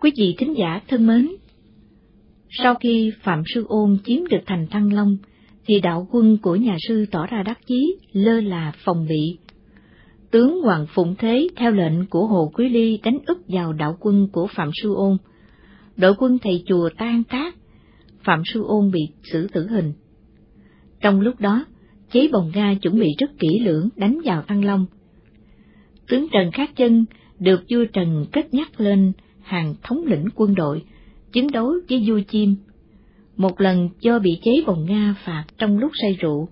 Quý vị thính giả thân mến, sau khi Phạm Sư Ôn chiếm được thành Thăng Long, thì đạo quân của nhà sư tỏ ra đắc chí, lơ là phòng bị. Tướng Hoàng Phụng Thế theo lệnh của Hồ Quý Ly đánh úp vào đạo quân của Phạm Sư Ôn. Đội quân thầy chùa tan tác, Phạm Sư Ôn bị xử tử hình. Trong lúc đó, chế bồng ga chuẩn bị rất kỹ lưỡng đánh vào Thăng Long. Tướng Trần Khát Chân được vua Trần kết nhắc lên hàng thống lĩnh quân đội, chiến đấu với vua Chim. Một lần do bị chế bồng Nga phạt trong lúc say rượu,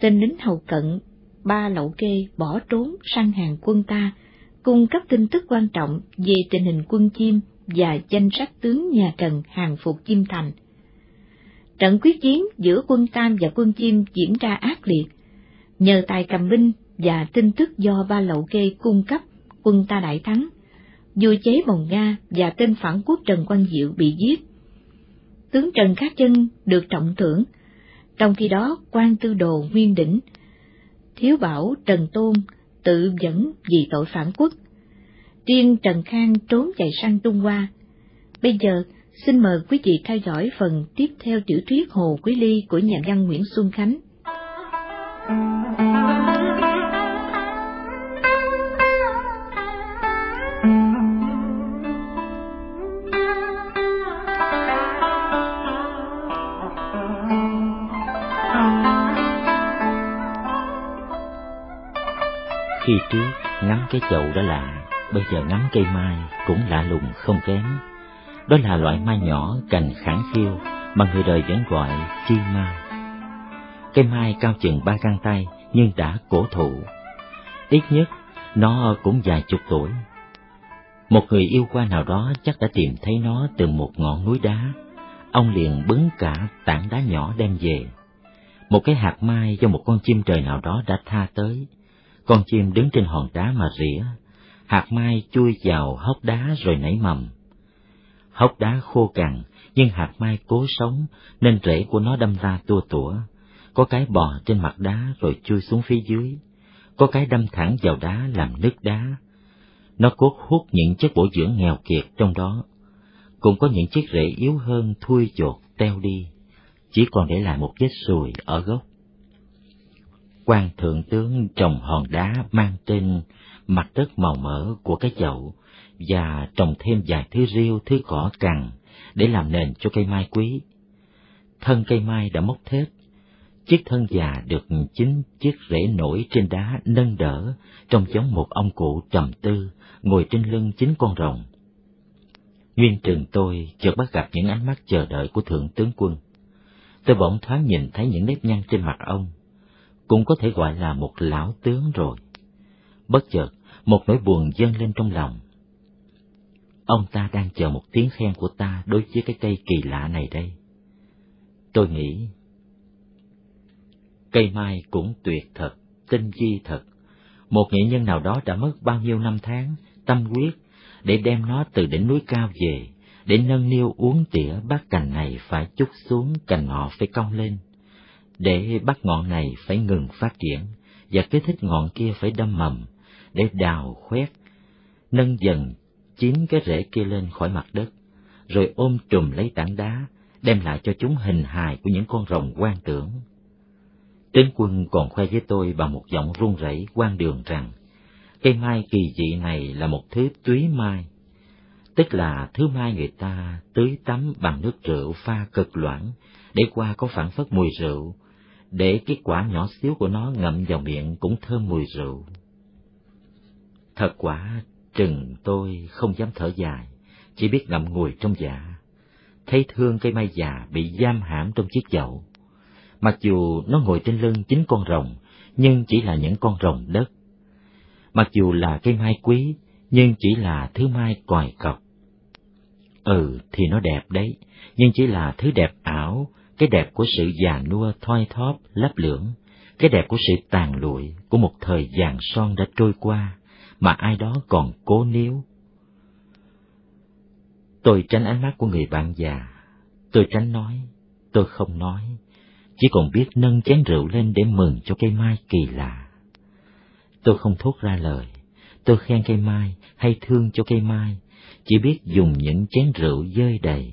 tên lính hầu cận ba lậu kê bỏ trốn sang hàng quân ta, cung cấp tin tức quan trọng về tình hình quân Chim và danh sách tướng nhà Trần hàng phục Chim Thành. Trận quyết chiến giữa quân Tam và quân Chim diễn ra ác liệt. Nhờ tài cầm binh và tin tức do ba lậu kê cung cấp, quân ta đại thắng. Vua chế bồng Nga và tên phản quốc Trần Quang Diệu bị giết. Tướng Trần Khát Chân được trọng thưởng, trong khi đó quan tư đồ Nguyên Đỉnh, thiếu bảo Trần Tôn tự dẫn vì tội phản quốc. Riêng Trần Khang trốn chạy sang Trung Hoa. Bây giờ, xin mời quý vị theo dõi phần tiếp theo tiểu thuyết Hồ Quý Ly của nhà văn Nguyễn Xuân Khánh. Khi trước ngắm cái chậu đó lạ, bây giờ ngắm cây mai cũng lạ lùng không kém. Đó là loại mai nhỏ cành khẳng khiêu, mà người đời vẫn gọi chi mai. Cây mai cao chừng ba găng tay nhưng đã cổ thụ. Ít nhất nó cũng vài chục tuổi. Một người yêu qua nào đó chắc đã tìm thấy nó từ một ngọn núi đá. Ông liền bứng cả tảng đá nhỏ đem về. Một cái hạt mai do một con chim trời nào đó đã tha tới. Con chim đứng trên hòn đá mà rỉa. Hạt mai chui vào hốc đá rồi nảy mầm hốc đá khô cằn, nhưng hạt mai cố sống, nên rễ của nó đâm ra tua tủa. Có cái bò trên mặt đá rồi chui xuống phía dưới, có cái đâm thẳng vào đá làm nứt đá. Nó cố hút những chất bổ dưỡng nghèo kiệt trong đó. Cũng có những chiếc rễ yếu hơn thui chột, teo đi, chỉ còn để lại một vết sùi ở gốc quan thượng tướng trồng hòn đá mang trên mặt đất màu mỡ của cái chậu, và trồng thêm vài thứ rêu, thứ cỏ cằn để làm nền cho cây mai quý. Thân cây mai đã mốc thết, chiếc thân già được chính chiếc rễ nổi trên đá nâng đỡ, trông giống một ông cụ trầm tư ngồi trên lưng chính con rồng. Nguyên trường tôi chợt bắt gặp những ánh mắt chờ đợi của thượng tướng quân. Tôi bỗng thoáng nhìn thấy những nếp nhăn trên mặt ông, cũng có thể gọi là một lão tướng rồi. Bất chợt, một nỗi buồn dâng lên trong lòng. Ông ta đang chờ một tiếng khen của ta đối với cái cây kỳ lạ này đây. Tôi nghĩ, cây mai cũng tuyệt thật, tinh di thật. Một nghệ nhân nào đó đã mất bao nhiêu năm tháng, tâm huyết, để đem nó từ đỉnh núi cao về, để nâng niu uống tỉa bát cành này phải chút xuống, cành họ phải cong lên, để bắt ngọn này phải ngừng phát triển, và cái thích ngọn kia phải đâm mầm, để đào khoét, nâng dần chín cái rễ kia lên khỏi mặt đất, rồi ôm trùm lấy tảng đá, đem lại cho chúng hình hài của những con rồng quan tưởng. Tướng quân còn khoe với tôi bằng một giọng run rẩy quan đường rằng, cây mai kỳ dị này là một thứ túy mai, tức là thứ mai người ta tưới tắm bằng nước rượu pha cực loãng để qua có phản phất mùi rượu, để cái quả nhỏ xíu của nó ngậm vào miệng cũng thơm mùi rượu. Thật quả Trừng tôi không dám thở dài, chỉ biết ngậm ngùi trong dạ. Thấy thương cây mai già bị giam hãm trong chiếc chậu. Mặc dù nó ngồi trên lưng chính con rồng, nhưng chỉ là những con rồng đất. Mặc dù là cây mai quý, nhưng chỉ là thứ mai còi cọc. Ừ, thì nó đẹp đấy, nhưng chỉ là thứ đẹp ảo, cái đẹp của sự già nua thoi thóp, lấp lưỡng, cái đẹp của sự tàn lụi của một thời vàng son đã trôi qua, mà ai đó còn cố níu. Tôi tránh ánh mắt của người bạn già, tôi tránh nói, tôi không nói, chỉ còn biết nâng chén rượu lên để mừng cho cây mai kỳ lạ. Tôi không thốt ra lời, tôi khen cây mai hay thương cho cây mai, chỉ biết dùng những chén rượu dơi đầy.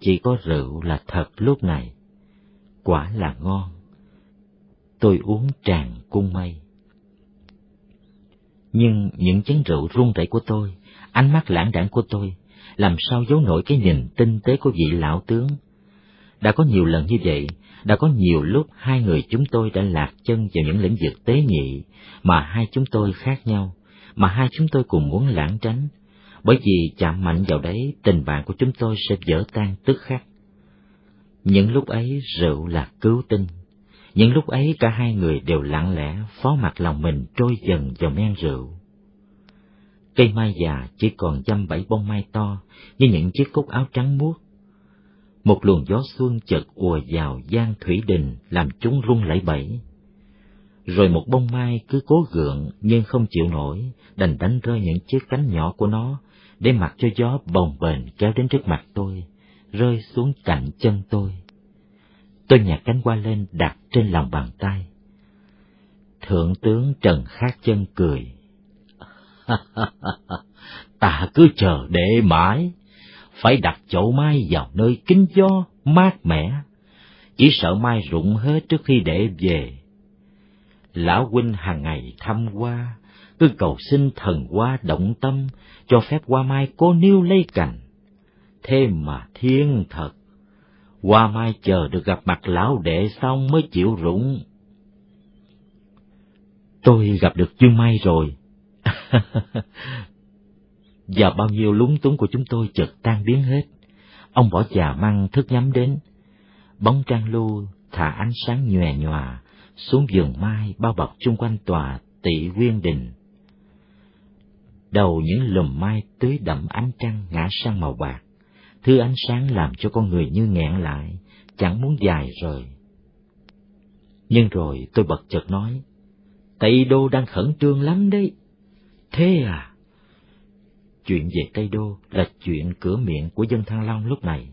Chỉ có rượu là thật lúc này, quả là ngon. Tôi uống tràn cung mây. Nhưng những chén rượu run rẩy của tôi, ánh mắt lãng đãng của tôi, làm sao giấu nổi cái nhìn tinh tế của vị lão tướng. Đã có nhiều lần như vậy, đã có nhiều lúc hai người chúng tôi đã lạc chân vào những lĩnh vực tế nhị mà hai chúng tôi khác nhau, mà hai chúng tôi cùng muốn lãng tránh, bởi vì chạm mạnh vào đấy tình bạn của chúng tôi sẽ vỡ tan tức khắc. Những lúc ấy rượu là cứu tinh, những lúc ấy cả hai người đều lặng lẽ phó mặt lòng mình trôi dần vào men rượu. Cây mai già chỉ còn dăm bảy bông mai to như những chiếc cúc áo trắng muốt. Một luồng gió xuân chợt ùa vào gian thủy đình làm chúng rung lẩy bẩy. Rồi một bông mai cứ cố gượng nhưng không chịu nổi, đành đánh rơi những chiếc cánh nhỏ của nó để mặc cho gió bồng bềnh kéo đến trước mặt tôi, rơi xuống cạnh chân tôi. Tôi nhặt cánh hoa lên đặt trên lòng bàn tay. Thượng tướng Trần Khát Chân cười. Ta cứ chờ để mãi, phải đặt chậu mai vào nơi kín gió, mát mẻ, chỉ sợ mai rụng hết trước khi để về. Lão huynh hàng ngày thăm qua, cứ cầu xin thần hoa động tâm, cho phép hoa mai cô nêu lấy cành. Thế mà thiên thật, hoa mai chờ được gặp mặt lão đệ xong mới chịu rụng. Tôi gặp được chương Mai rồi. Và bao nhiêu lúng túng của chúng tôi chợt tan biến hết. Ông bỏ già măng thức nhắm đến. Bóng trăng lưu thả ánh sáng nhòe nhòa xuống vườn mai bao bọc chung quanh tòa tỷ quyên đình. Đầu những lùm mai tưới đậm ánh trăng ngã sang màu bạc, thứ ánh sáng làm cho con người như nghẹn lại, chẳng muốn dài rời. Nhưng rồi tôi bật chợt nói, Tây Đô đang khẩn trương lắm đấy. Thế à? Chuyện về Tây Đô là chuyện cửa miệng của dân Thăng Long lúc này,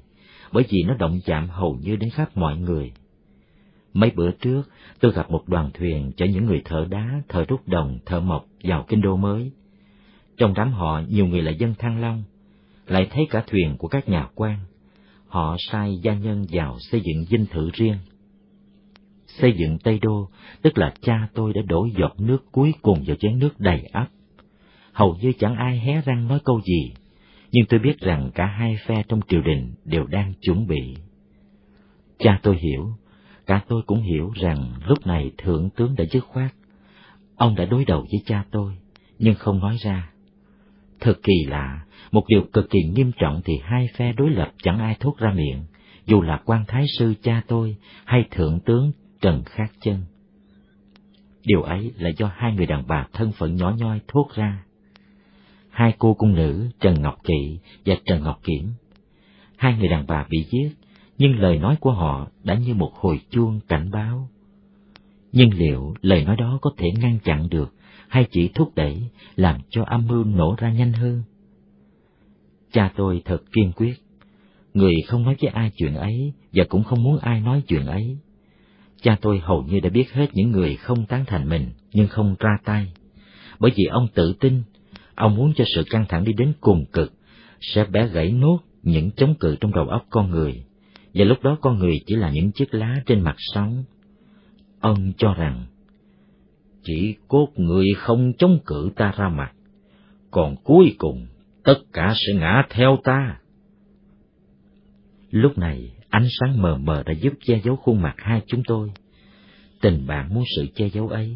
bởi vì nó động chạm hầu như đến khắp mọi người. Mấy bữa trước, tôi gặp một đoàn thuyền chở những người thợ đá, thợ rút đồng, thợ mộc vào kinh đô mới. Trong đám họ nhiều người là dân Thăng Long, lại thấy cả thuyền của các nhà quan. Họ sai gia nhân vào xây dựng dinh thự riêng. Xây dựng Tây Đô, tức là cha tôi đã đổ giọt nước cuối cùng vào chén nước đầy ắp. Hầu như chẳng ai hé răng nói câu gì, nhưng tôi biết rằng cả hai phe trong triều đình đều đang chuẩn bị. Cha tôi hiểu, cả tôi cũng hiểu rằng lúc này thượng tướng đã dứt khoát. Ông đã đối đầu với cha tôi, nhưng không nói ra. Thật kỳ lạ, một điều cực kỳ nghiêm trọng thì hai phe đối lập chẳng ai thốt ra miệng, dù là quan thái sư cha tôi hay thượng tướng Trần Khát Chân. Điều ấy là do hai người đàn bà thân phận nhỏ nhoi thốt ra. Hai cô cung nữ Trần Ngọc Kỵ và Trần Ngọc Kiểm. Hai người đàn bà bị giết, nhưng lời nói của họ đã như một hồi chuông cảnh báo. Nhưng liệu lời nói đó có thể ngăn chặn được hay chỉ thúc đẩy làm cho âm mưu nổ ra nhanh hơn? Cha tôi thật kiên quyết, người không nói với ai chuyện ấy và cũng không muốn ai nói chuyện ấy. Cha tôi hầu như đã biết hết những người không tán thành mình nhưng không ra tay, bởi vì ông tự tin, ông muốn cho sự căng thẳng đi đến cùng cực, sẽ bẻ gãy nốt những chống cự trong đầu óc con người, và lúc đó con người chỉ là những chiếc lá trên mặt sóng. Ông cho rằng, chỉ cốt người không chống cự ta ra mặt, còn cuối cùng tất cả sẽ ngã theo ta. Lúc này, ánh sáng mờ mờ đã giúp che giấu khuôn mặt hai chúng tôi. Tình bạn muốn sự che giấu ấy.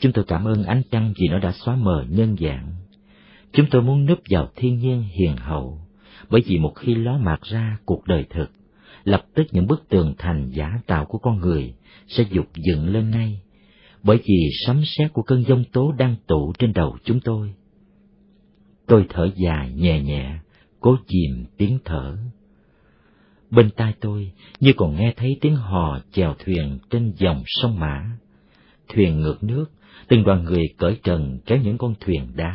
Chúng tôi cảm ơn ánh trăng vì nó đã xóa mờ nhân dạng. Chúng tôi muốn núp vào thiên nhiên hiền hậu, bởi vì một khi ló mặt ra cuộc đời thực, lập tức những bức tường thành giả tạo của con người sẽ dục dựng lên ngay, bởi vì sấm sét của cơn giông tố đang tụ trên đầu chúng tôi. Tôi thở dài nhẹ nhẹ, cố chìm tiếng thở. Bên tai tôi như còn nghe thấy tiếng hò chèo thuyền trên dòng sông Mã. Thuyền ngược nước, từng đoàn người cởi trần kéo những con thuyền đá.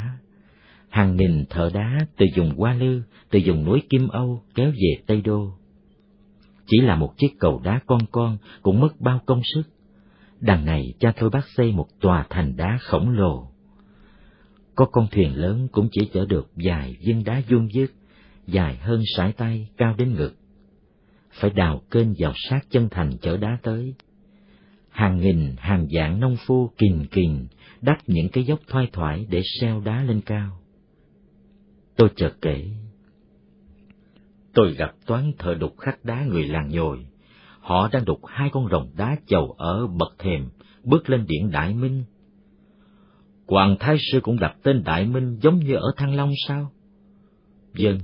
Hàng nghìn thợ đá từ vùng Hoa Lư, từ vùng núi Kim Âu kéo về Tây Đô. Chỉ là một chiếc cầu đá con con cũng mất bao công sức. Đằng này cha tôi bắt xây một tòa thành đá khổng lồ Có con thuyền lớn cũng chỉ chở được vài viên đá vuông vức, dài hơn sải tay, cao đến ngực. Phải đào kênh vào sát chân thành chở đá tới. Hàng nghìn, hàng vạn nông phu kình kình đắp những cái dốc thoai thoải để xeo đá lên cao. Tôi chợt kể. Tôi gặp toán thợ đục khắc đá người làng nhồi. Họ đang đục hai con rồng đá chầu ở bậc thềm, bước lên điện Đại Minh. Hoàng Thái Sư cũng đặt tên Đại Minh giống như ở Thăng Long sao? Dân,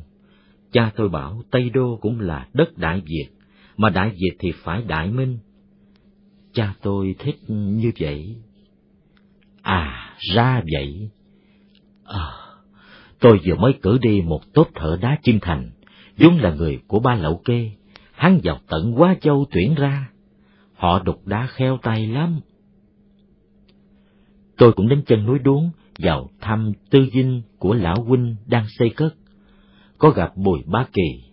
cha tôi bảo Tây Đô cũng là đất Đại Việt, mà Đại Việt thì phải Đại Minh. Cha tôi thích như vậy. À, ra vậy. À, tôi vừa mới cử đi một tốt thợ đá chim thành, vốn là người của ba lậu kê, hắn vào tận Quá Châu tuyển ra. Họ đục đá khéo tay lắm. Tôi cũng đến chân núi đuống vào thăm tư dinh của lão huynh đang xây cất. Có gặp Bùi Bá Kỳ,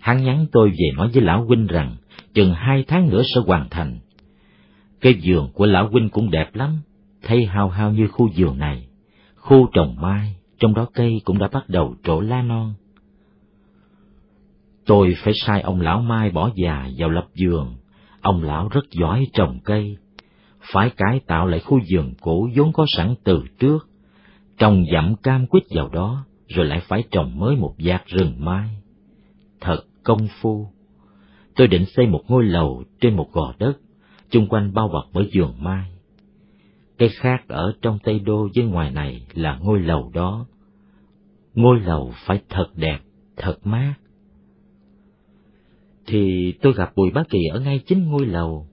hắn nhắn tôi về nói với lão huynh rằng chừng hai tháng nữa sẽ hoàn thành. Cái giường của lão huynh cũng đẹp lắm, thấy hao hao như khu vườn này. Khu trồng mai, trong đó cây cũng đã bắt đầu trổ lá non. Tôi phải sai ông lão Mai bỏ già vào lập vườn. Ông lão rất giỏi trồng cây. Phải cải tạo lại khu vườn cũ vốn có sẵn từ trước. Trồng dặm cam quýt vào đó, rồi lại phải trồng mới một vạt rừng mai. Thật công phu. Tôi định xây một ngôi lầu trên một gò đất, chung quanh bao bọc bởi vườn mai. Cái khác ở trong Tây Đô với ngoài này là ngôi lầu đó. Ngôi lầu phải thật đẹp, thật mát. Thì tôi gặp Bùi Bá Kỳ ở ngay chính ngôi lầu.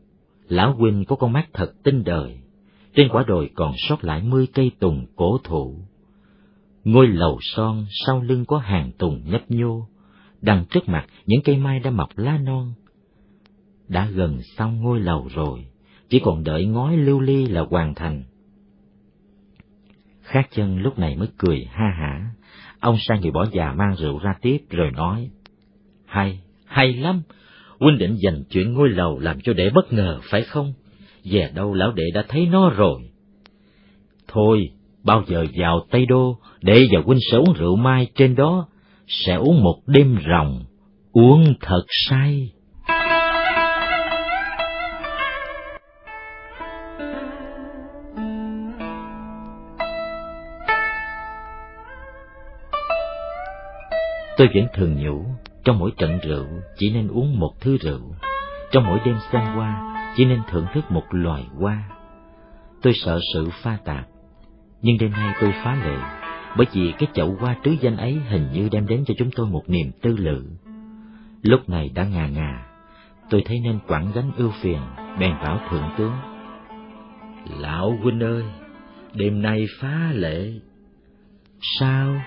Lão huynh có con mắt thật tinh đời. Trên quả đồi còn sót lại mươi cây tùng cổ thụ. Ngôi lầu son sau lưng có hàng tùng nhấp nhô, đằng trước mặt những cây mai đã mọc lá non. Đã gần xong ngôi lầu rồi, chỉ còn đợi ngói lưu ly là hoàn thành. Khác chân lúc này mới cười ha hả, ông sang người bỏ già mang rượu ra tiếp rồi nói, hay, hay lắm, huynh định dành chuyện ngôi lầu làm cho đệ bất ngờ phải không? Về đâu lão đệ đã thấy nó rồi. Thôi, bao giờ vào Tây Đô, đệ và huynh sẽ uống rượu mai trên đó, sẽ uống một đêm ròng, uống thật say. Tôi vẫn thường nhủ, trong mỗi trận rượu chỉ nên uống một thứ rượu, trong mỗi đêm xem hoa chỉ nên thưởng thức một loài hoa. Tôi sợ sự pha tạp, nhưng đêm nay tôi phá lệ, bởi vì cái chậu hoa trứ danh ấy hình như đem đến cho chúng tôi một niềm tư lự. Lúc này đã ngà ngà, tôi thấy nên quẳng gánh ưu phiền, bèn bảo thượng tướng. Lão huynh ơi, đêm nay phá lệ. Sao?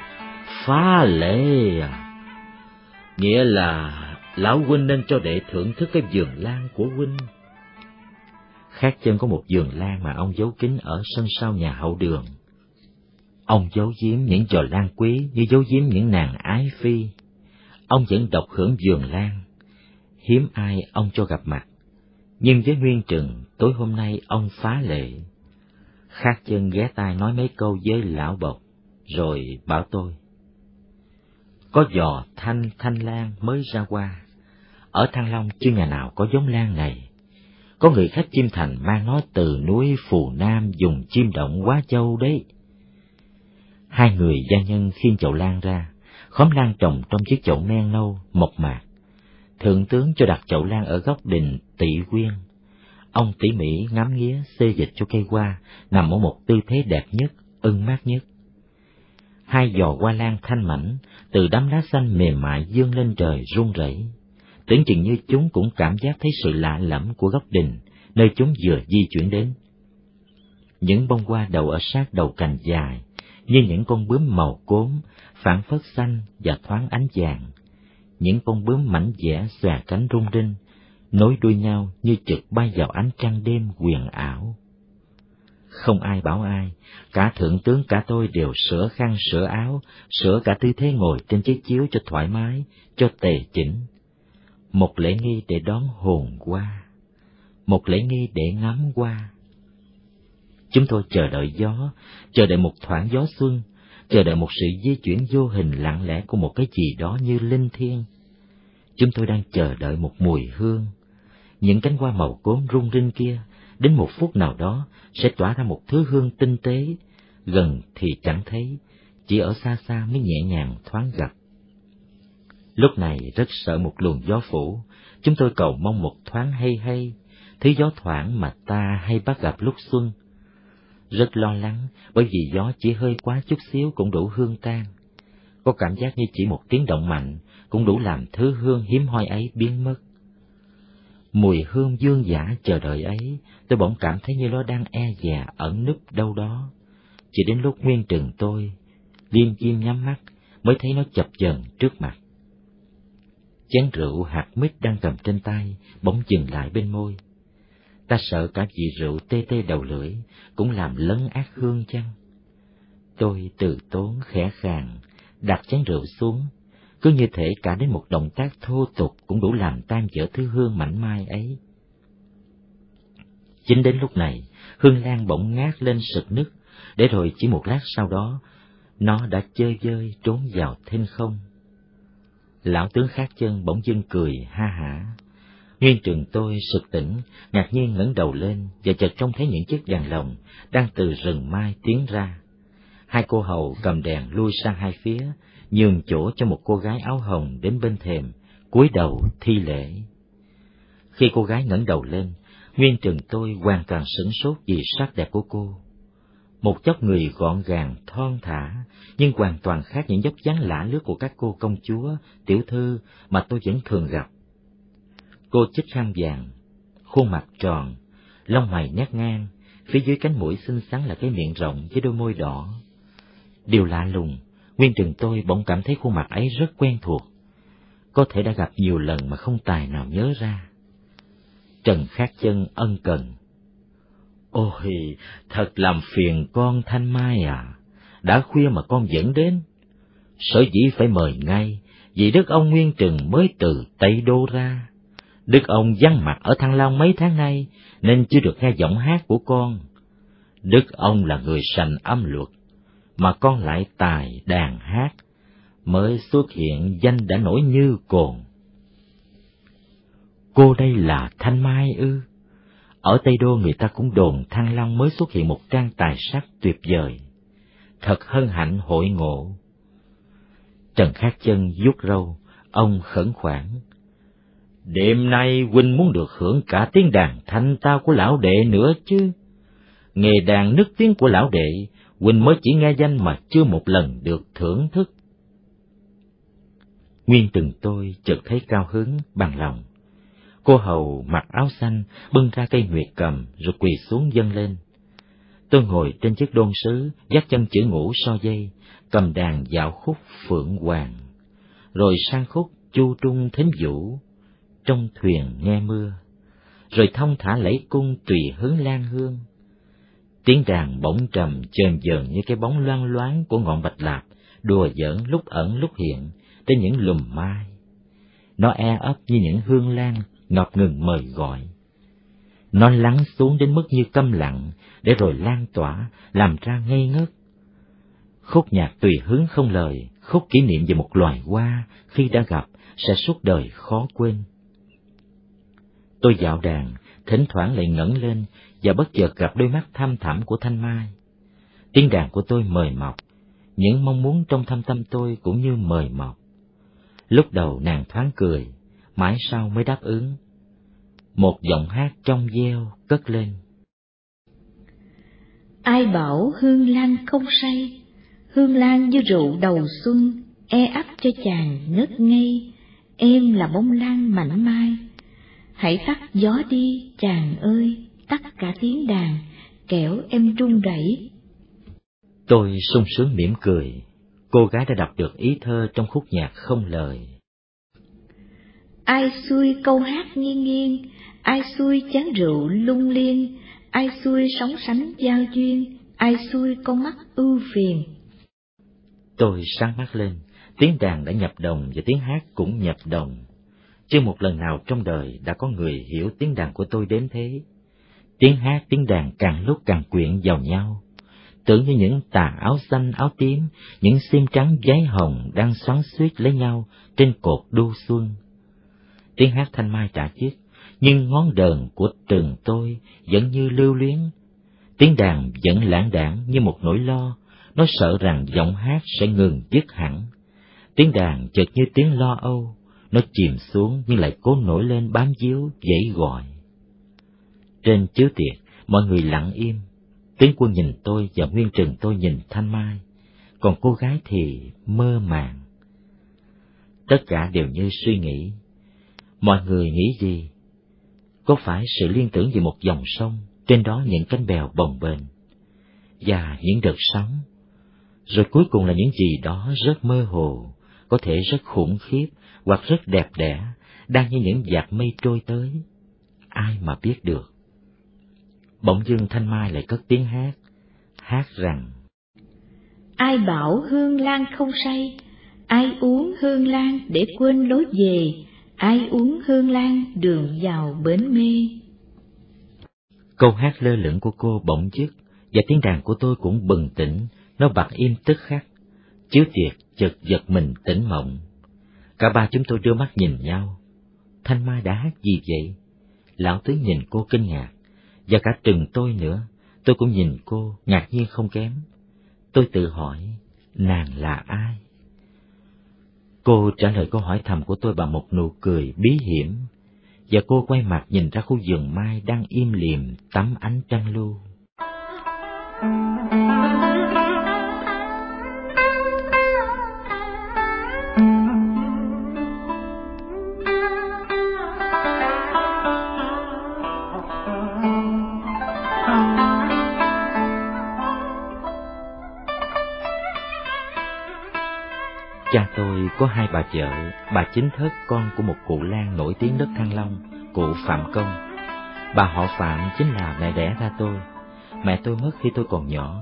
Phá lệ à? Nghĩa là lão huynh nên cho đệ thưởng thức cái vườn lan của huynh. Khác chân có một vườn lan mà ông giấu kín ở sân sau nhà hậu đường. Ông giấu giếm những trò lan quý như giấu giếm những nàng ái phi. Ông vẫn độc hưởng vườn lan. Hiếm ai ông cho gặp mặt. Nhưng với Nguyên Trừng, tối hôm nay ông phá lệ. Khác chân ghé tai nói mấy câu với lão bộc, rồi bảo tôi có giò thanh thanh lan mới ra qua. Ở Thăng Long chưa nhà nào có giống lan này. Có người khách chim thành mang nó từ núi Phù Nam dùng chim động quá châu đấy. Hai người gia nhân khiêng chậu lan ra, khóm lan trồng trong chiếc chậu men nâu, mộc mạc. Thượng tướng cho đặt chậu lan ở góc đình tỷ quyên. Ông tỉ mỉ ngắm nghía xê dịch cho cây hoa, nằm ở một tư thế đẹp nhất, ưng mát nhất hai giò hoa lan thanh mảnh từ đám lá xanh mềm mại dương lên trời run rẩy. Tưởng chừng như chúng cũng cảm giác thấy sự lạ lẫm của góc đình, nơi chúng vừa di chuyển đến. Những bông hoa đậu ở sát đầu cành dài, như những con bướm màu cốm phản phất xanh và thoáng ánh vàng. Những con bướm mảnh dẻ xòe cánh rung rinh, nối đuôi nhau như chực bay vào ánh trăng đêm quyền ảo không ai bảo ai, cả thượng tướng cả tôi đều sửa khăn sửa áo, sửa cả tư thế ngồi trên chiếc chiếu cho thoải mái, cho tề chỉnh. Một lễ nghi để đón hồn qua, một lễ nghi để ngắm qua. Chúng tôi chờ đợi gió, chờ đợi một thoảng gió xuân, chờ đợi một sự di chuyển vô hình lặng lẽ của một cái gì đó như linh thiêng. Chúng tôi đang chờ đợi một mùi hương. Những cánh hoa màu cốm rung rinh kia, đến một phút nào đó sẽ tỏa ra một thứ hương tinh tế, gần thì chẳng thấy, chỉ ở xa xa mới nhẹ nhàng thoáng gặp. Lúc này rất sợ một luồng gió phủ, chúng tôi cầu mong một thoáng hay hay, thứ gió thoảng mà ta hay bắt gặp lúc xuân. Rất lo lắng, bởi vì gió chỉ hơi quá chút xíu cũng đủ hương tan. Có cảm giác như chỉ một tiếng động mạnh cũng đủ làm thứ hương hiếm hoi ấy biến mất. Mùi hương dương giả chờ đợi ấy, tôi bỗng cảm thấy như nó đang e dè ẩn núp đâu đó. Chỉ đến lúc nguyên trường tôi, liêm chim nhắm mắt, mới thấy nó chập chờn trước mặt. Chén rượu hạt mít đang cầm trên tay, bỗng dừng lại bên môi. Ta sợ cả vị rượu tê tê đầu lưỡi, cũng làm lấn ác hương chăng? Tôi từ tốn khẽ khàng, đặt chén rượu xuống, cứ như thể cả đến một động tác thô tục cũng đủ làm tan vỡ thứ hương mảnh mai ấy. Chính đến lúc này, hương lan bỗng ngát lên sực nức, để rồi chỉ một lát sau đó, nó đã chơi dơi trốn vào thinh không. Lão tướng khát chân bỗng dưng cười ha hả. Nguyên trường tôi sực tỉnh, ngạc nhiên ngẩng đầu lên và chợt trông thấy những chiếc đèn lồng đang từ rừng mai tiến ra. Hai cô hầu cầm đèn lui sang hai phía, nhường chỗ cho một cô gái áo hồng đến bên thềm, cúi đầu thi lễ. Khi cô gái ngẩng đầu lên, Nguyên trường tôi hoàn toàn sửng sốt vì sắc đẹp của cô. Một chốc người gọn gàng, thon thả, nhưng hoàn toàn khác những dốc dáng lạ lướt của các cô công chúa, tiểu thư mà tôi vẫn thường gặp. Cô chích khăn vàng, khuôn mặt tròn, lông mày nét ngang, phía dưới cánh mũi xinh xắn là cái miệng rộng với đôi môi đỏ. Điều lạ lùng, Nguyên Trừng tôi bỗng cảm thấy khuôn mặt ấy rất quen thuộc. Có thể đã gặp nhiều lần mà không tài nào nhớ ra. Trần Khát Chân ân cần. Ôi, thật làm phiền con Thanh Mai à, đã khuya mà con vẫn đến. Sở dĩ phải mời ngay, vì Đức ông Nguyên Trừng mới từ Tây Đô ra. Đức ông vắng mặt ở Thăng Long mấy tháng nay, nên chưa được nghe giọng hát của con. Đức ông là người sành âm luật, mà con lại tài đàn hát, mới xuất hiện danh đã nổi như cồn. Cô đây là Thanh Mai ư? Ở Tây Đô người ta cũng đồn Thăng Long mới xuất hiện một trang tài sắc tuyệt vời. Thật hân hạnh hội ngộ. Trần Khát Chân vuốt râu, ông khẩn khoản. Đêm nay huynh muốn được hưởng cả tiếng đàn thanh tao của lão đệ nữa chứ. Nghề đàn nức tiếng của lão đệ, huynh mới chỉ nghe danh mà chưa một lần được thưởng thức. Nguyên từng tôi chợt thấy cao hứng, bằng lòng. Cô hầu mặc áo xanh, bưng ra cây nguyệt cầm, rồi quỳ xuống dâng lên. Tôi ngồi trên chiếc đôn sứ, dắt chân chữ ngủ so dây, cầm đàn dạo khúc phượng hoàng. Rồi sang khúc chu trung thính vũ, trong thuyền nghe mưa. Rồi thông thả lẫy cung tùy hướng lan hương. Tiếng đàn bỗng trầm chờn dờn như cái bóng loang loáng của ngọn bạch lạp, đùa giỡn lúc ẩn lúc hiện trên những lùm mai. Nó e ấp như những hương lan ngọt ngừng mời gọi. Nó lắng xuống đến mức như câm lặng, để rồi lan tỏa, làm ra ngây ngất. Khúc nhạc tùy hướng không lời, khúc kỷ niệm về một loài hoa khi đã gặp sẽ suốt đời khó quên. Tôi dạo đàn, thỉnh thoảng lại ngẩng lên và bất chợt gặp đôi mắt thăm thẳm của Thanh Mai. Tiếng đàn của tôi mời mọc, những mong muốn trong thâm tâm tôi cũng như mời mọc. Lúc đầu nàng thoáng cười, mãi sau mới đáp ứng. Một giọng hát trong veo cất lên. Ai bảo hương lan không say, hương lan như rượu đầu xuân, e ấp cho chàng ngất ngây, em là bông lan mảnh mai. Hãy tắt gió đi, chàng ơi, tắt cả tiếng đàn, kẻo em run rẩy. Tôi sung sướng mỉm cười, cô gái đã đọc được ý thơ trong khúc nhạc không lời ai xuôi câu hát nghiêng nghiêng, ai xuôi chén rượu lung liên, ai xuôi sóng sánh giao duyên, ai xuôi con mắt ưu phiền. Tôi sáng mắt lên, tiếng đàn đã nhập đồng và tiếng hát cũng nhập đồng. Chưa một lần nào trong đời đã có người hiểu tiếng đàn của tôi đến thế. Tiếng hát, tiếng đàn càng lúc càng quyện vào nhau. tưởng như những tà áo xanh áo tím, những xiêm trắng giấy hồng đang xoắn xuýt lấy nhau trên cột đu xuân. Tiếng hát thanh mai trả chiếc, nhưng ngón đờn của trường tôi vẫn như lưu luyến. Tiếng đàn vẫn lãng đảng như một nỗi lo, nó sợ rằng giọng hát sẽ ngừng dứt hẳn. Tiếng đàn chợt như tiếng lo âu, nó chìm xuống nhưng lại cố nổi lên bám díu, dãy gọi. Trên chiếu tiệc, mọi người lặng im. Tướng quân nhìn tôi và Nguyên Trừng tôi nhìn Thanh Mai, còn cô gái thì mơ màng. Tất cả đều như suy nghĩ. Mọi người nghĩ gì? Có phải sự liên tưởng về một dòng sông, trên đó những cánh bèo bồng bềnh, và những đợt sóng, rồi cuối cùng là những gì đó rất mơ hồ, có thể rất khủng khiếp hoặc rất đẹp đẽ, đang như những giạt mây trôi tới. Ai mà biết được? Bỗng dưng Thanh Mai lại cất tiếng hát, hát rằng Ai bảo hương lan không say, ai uống hương lan để quên lối về, ai uống hương lan đường vào bến mê. Câu hát lơ lửng của cô bỗng dứt, và tiếng đàn của tôi cũng bừng tỉnh, nó bật im tức khắc. Chiếu tiệc chợt giật mình tỉnh mộng. Cả ba chúng tôi đưa mắt nhìn nhau. Thanh Mai đã hát gì vậy? Lão Tứ nhìn cô kinh ngạc, và cả trừng tôi nữa, tôi cũng nhìn cô, ngạc nhiên không kém. Tôi tự hỏi, nàng là ai? Cô trả lời câu hỏi thầm của tôi bằng một nụ cười bí hiểm, và cô quay mặt nhìn ra khu vườn mai đang im lìm tắm ánh trăng lưu. Cha tôi có hai bà vợ, bà chính thất con của một cụ lang nổi tiếng đất Thăng Long, cụ Phạm Công. Bà họ Phạm chính là mẹ đẻ ra tôi. Mẹ tôi mất khi tôi còn nhỏ.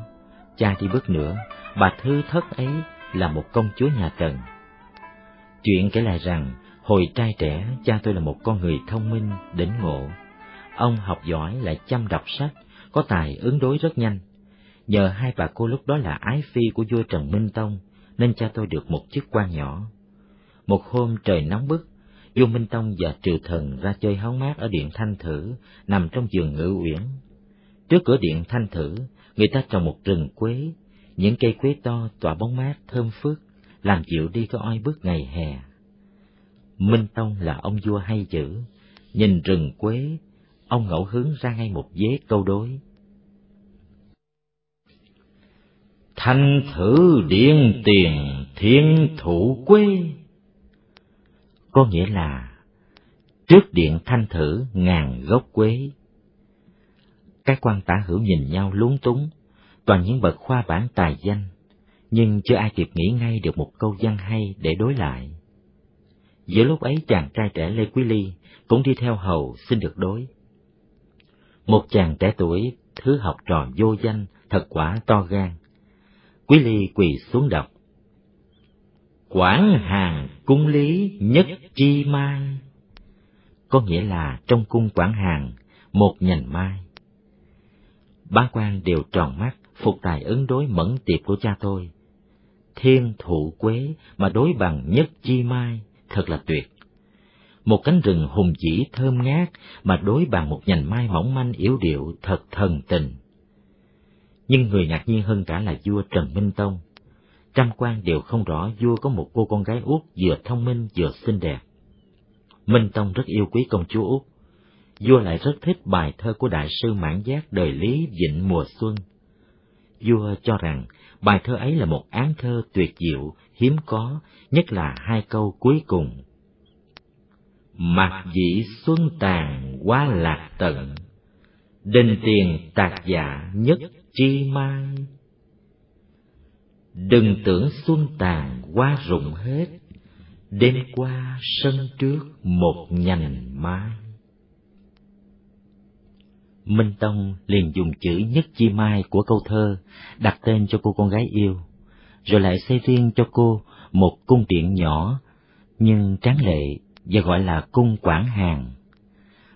Cha đi bước nữa, bà Thư thất ấy là một công chúa nhà Trần. Chuyện kể lại rằng, hồi trai trẻ, cha tôi là một con người thông minh, đỉnh ngộ. Ông học giỏi lại chăm đọc sách, có tài ứng đối rất nhanh. Nhờ hai bà cô lúc đó là ái phi của vua Trần Minh Tông, nên cha tôi được một chiếc quan nhỏ. Một hôm trời nóng bức, vua Minh Tông và triều thần ra chơi hóng mát ở điện Thanh Thử, nằm trong vườn ngự uyển. Trước cửa điện Thanh Thử, người ta trồng một rừng quế, những cây quế to tỏa bóng mát thơm phước, làm dịu đi cái oi bức ngày hè. Minh Tông là ông vua hay chữ, nhìn rừng quế, ông ngẫu hứng ra ngay một vế câu đối. Thanh thử điện tiền thiên thủ quê. Có nghĩa là trước điện thanh thử ngàn gốc quế. Các quan tả hữu nhìn nhau lúng túng, toàn những bậc khoa bản tài danh, nhưng chưa ai kịp nghĩ ngay được một câu văn hay để đối lại. Giữa lúc ấy chàng trai trẻ Lê Quý Ly cũng đi theo hầu xin được đối. Một chàng trẻ tuổi, thứ học trò vô danh, thật quả to gan, Quý Ly quỳ xuống đọc. Quảng hàng cung lý nhất chi mai. Có nghĩa là trong cung quảng hàng, một nhành mai. Ba quan đều tròn mắt, phục tài ứng đối mẫn tiệp của cha tôi. Thiên thụ quế mà đối bằng nhất chi mai, thật là tuyệt. Một cánh rừng hùng vĩ thơm ngát mà đối bằng một nhành mai mỏng manh yếu điệu thật thần tình nhưng người ngạc nhiên hơn cả là vua Trần Minh Tông. Trăm quan đều không rõ vua có một cô con gái út vừa thông minh vừa xinh đẹp. Minh Tông rất yêu quý công chúa út. Vua lại rất thích bài thơ của đại sư Mãn Giác đời Lý Vịnh mùa xuân. Vua cho rằng bài thơ ấy là một án thơ tuyệt diệu, hiếm có, nhất là hai câu cuối cùng. Mặc dĩ xuân tàn quá lạc tận, đình tiền tạc dạ nhất chi mai. Đừng tưởng xuân tàn qua rụng hết, đêm qua sân trước một nhành mai. Minh tông liền dùng chữ nhất chi mai của câu thơ đặt tên cho cô con gái yêu, rồi lại xây riêng cho cô một cung điện nhỏ, nhưng tráng lệ và gọi là cung quảng hàng.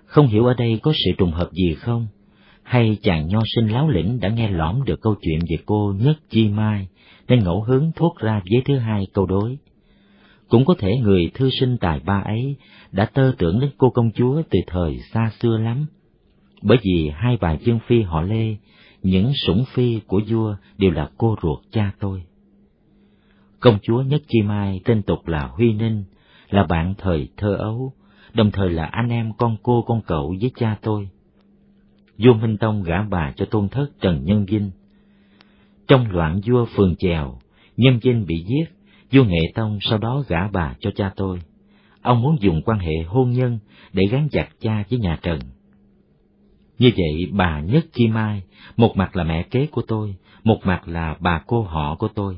Không hiểu ở đây có sự trùng hợp gì không? Hay chàng nho sinh láo lĩnh đã nghe lõm được câu chuyện về cô Nhất Chi Mai, nên ngẫu hứng thốt ra vế thứ hai câu đối. Cũng có thể người thư sinh tài ba ấy đã tơ tưởng đến cô công chúa từ thời xa xưa lắm, bởi vì hai bà dương phi họ Lê, những sủng phi của vua đều là cô ruột cha tôi. Công chúa Nhất Chi Mai tên tục là Huy Ninh, là bạn thời thơ ấu, đồng thời là anh em con cô con cậu với cha tôi. Vua Minh Tông gả bà cho tôn thất Trần Nhân Vinh. Trong loạn vua Phường Chèo, Nhân Vinh bị giết, vua Nghệ Tông sau đó gả bà cho cha tôi. Ông muốn dùng quan hệ hôn nhân để gắn chặt cha với nhà Trần. Như vậy bà Nhất Chi Mai, một mặt là mẹ kế của tôi, một mặt là bà cô họ của tôi.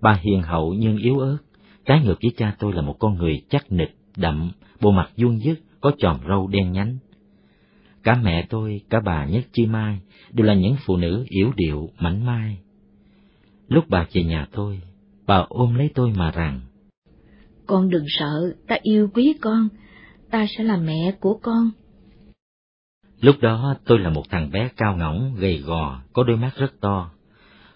Bà hiền hậu nhưng yếu ớt, trái ngược với cha tôi là một con người chắc nịch, đậm, bộ mặt vuông dứt, có tròn râu đen nhánh. Cả mẹ tôi, cả bà Nhất Chi Mai đều là những phụ nữ yếu điệu, mảnh mai. Lúc bà về nhà tôi, bà ôm lấy tôi mà rằng, Con đừng sợ, ta yêu quý con, ta sẽ là mẹ của con. Lúc đó tôi là một thằng bé cao ngỗng, gầy gò, có đôi mắt rất to.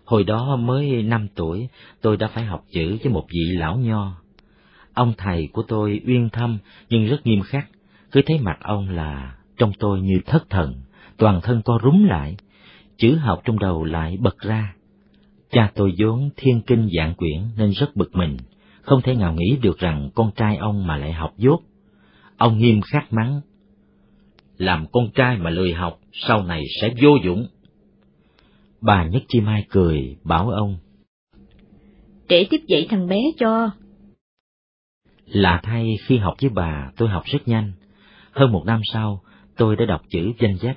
Hồi đó mới năm tuổi, tôi đã phải học chữ với một vị lão nho. Ông thầy của tôi uyên thâm nhưng rất nghiêm khắc, cứ thấy mặt ông là trong tôi như thất thần, toàn thân co rúm lại, chữ học trong đầu lại bật ra. Cha tôi vốn thiên kinh dạng quyển nên rất bực mình, không thể nào nghĩ được rằng con trai ông mà lại học dốt. Ông nghiêm khắc mắng, làm con trai mà lười học, sau này sẽ vô dụng. Bà Nhất Chi Mai cười, bảo ông. Để tiếp dạy thằng bé cho. Lạ thay khi học với bà, tôi học rất nhanh. Hơn một năm sau, tôi đã đọc chữ danh giác,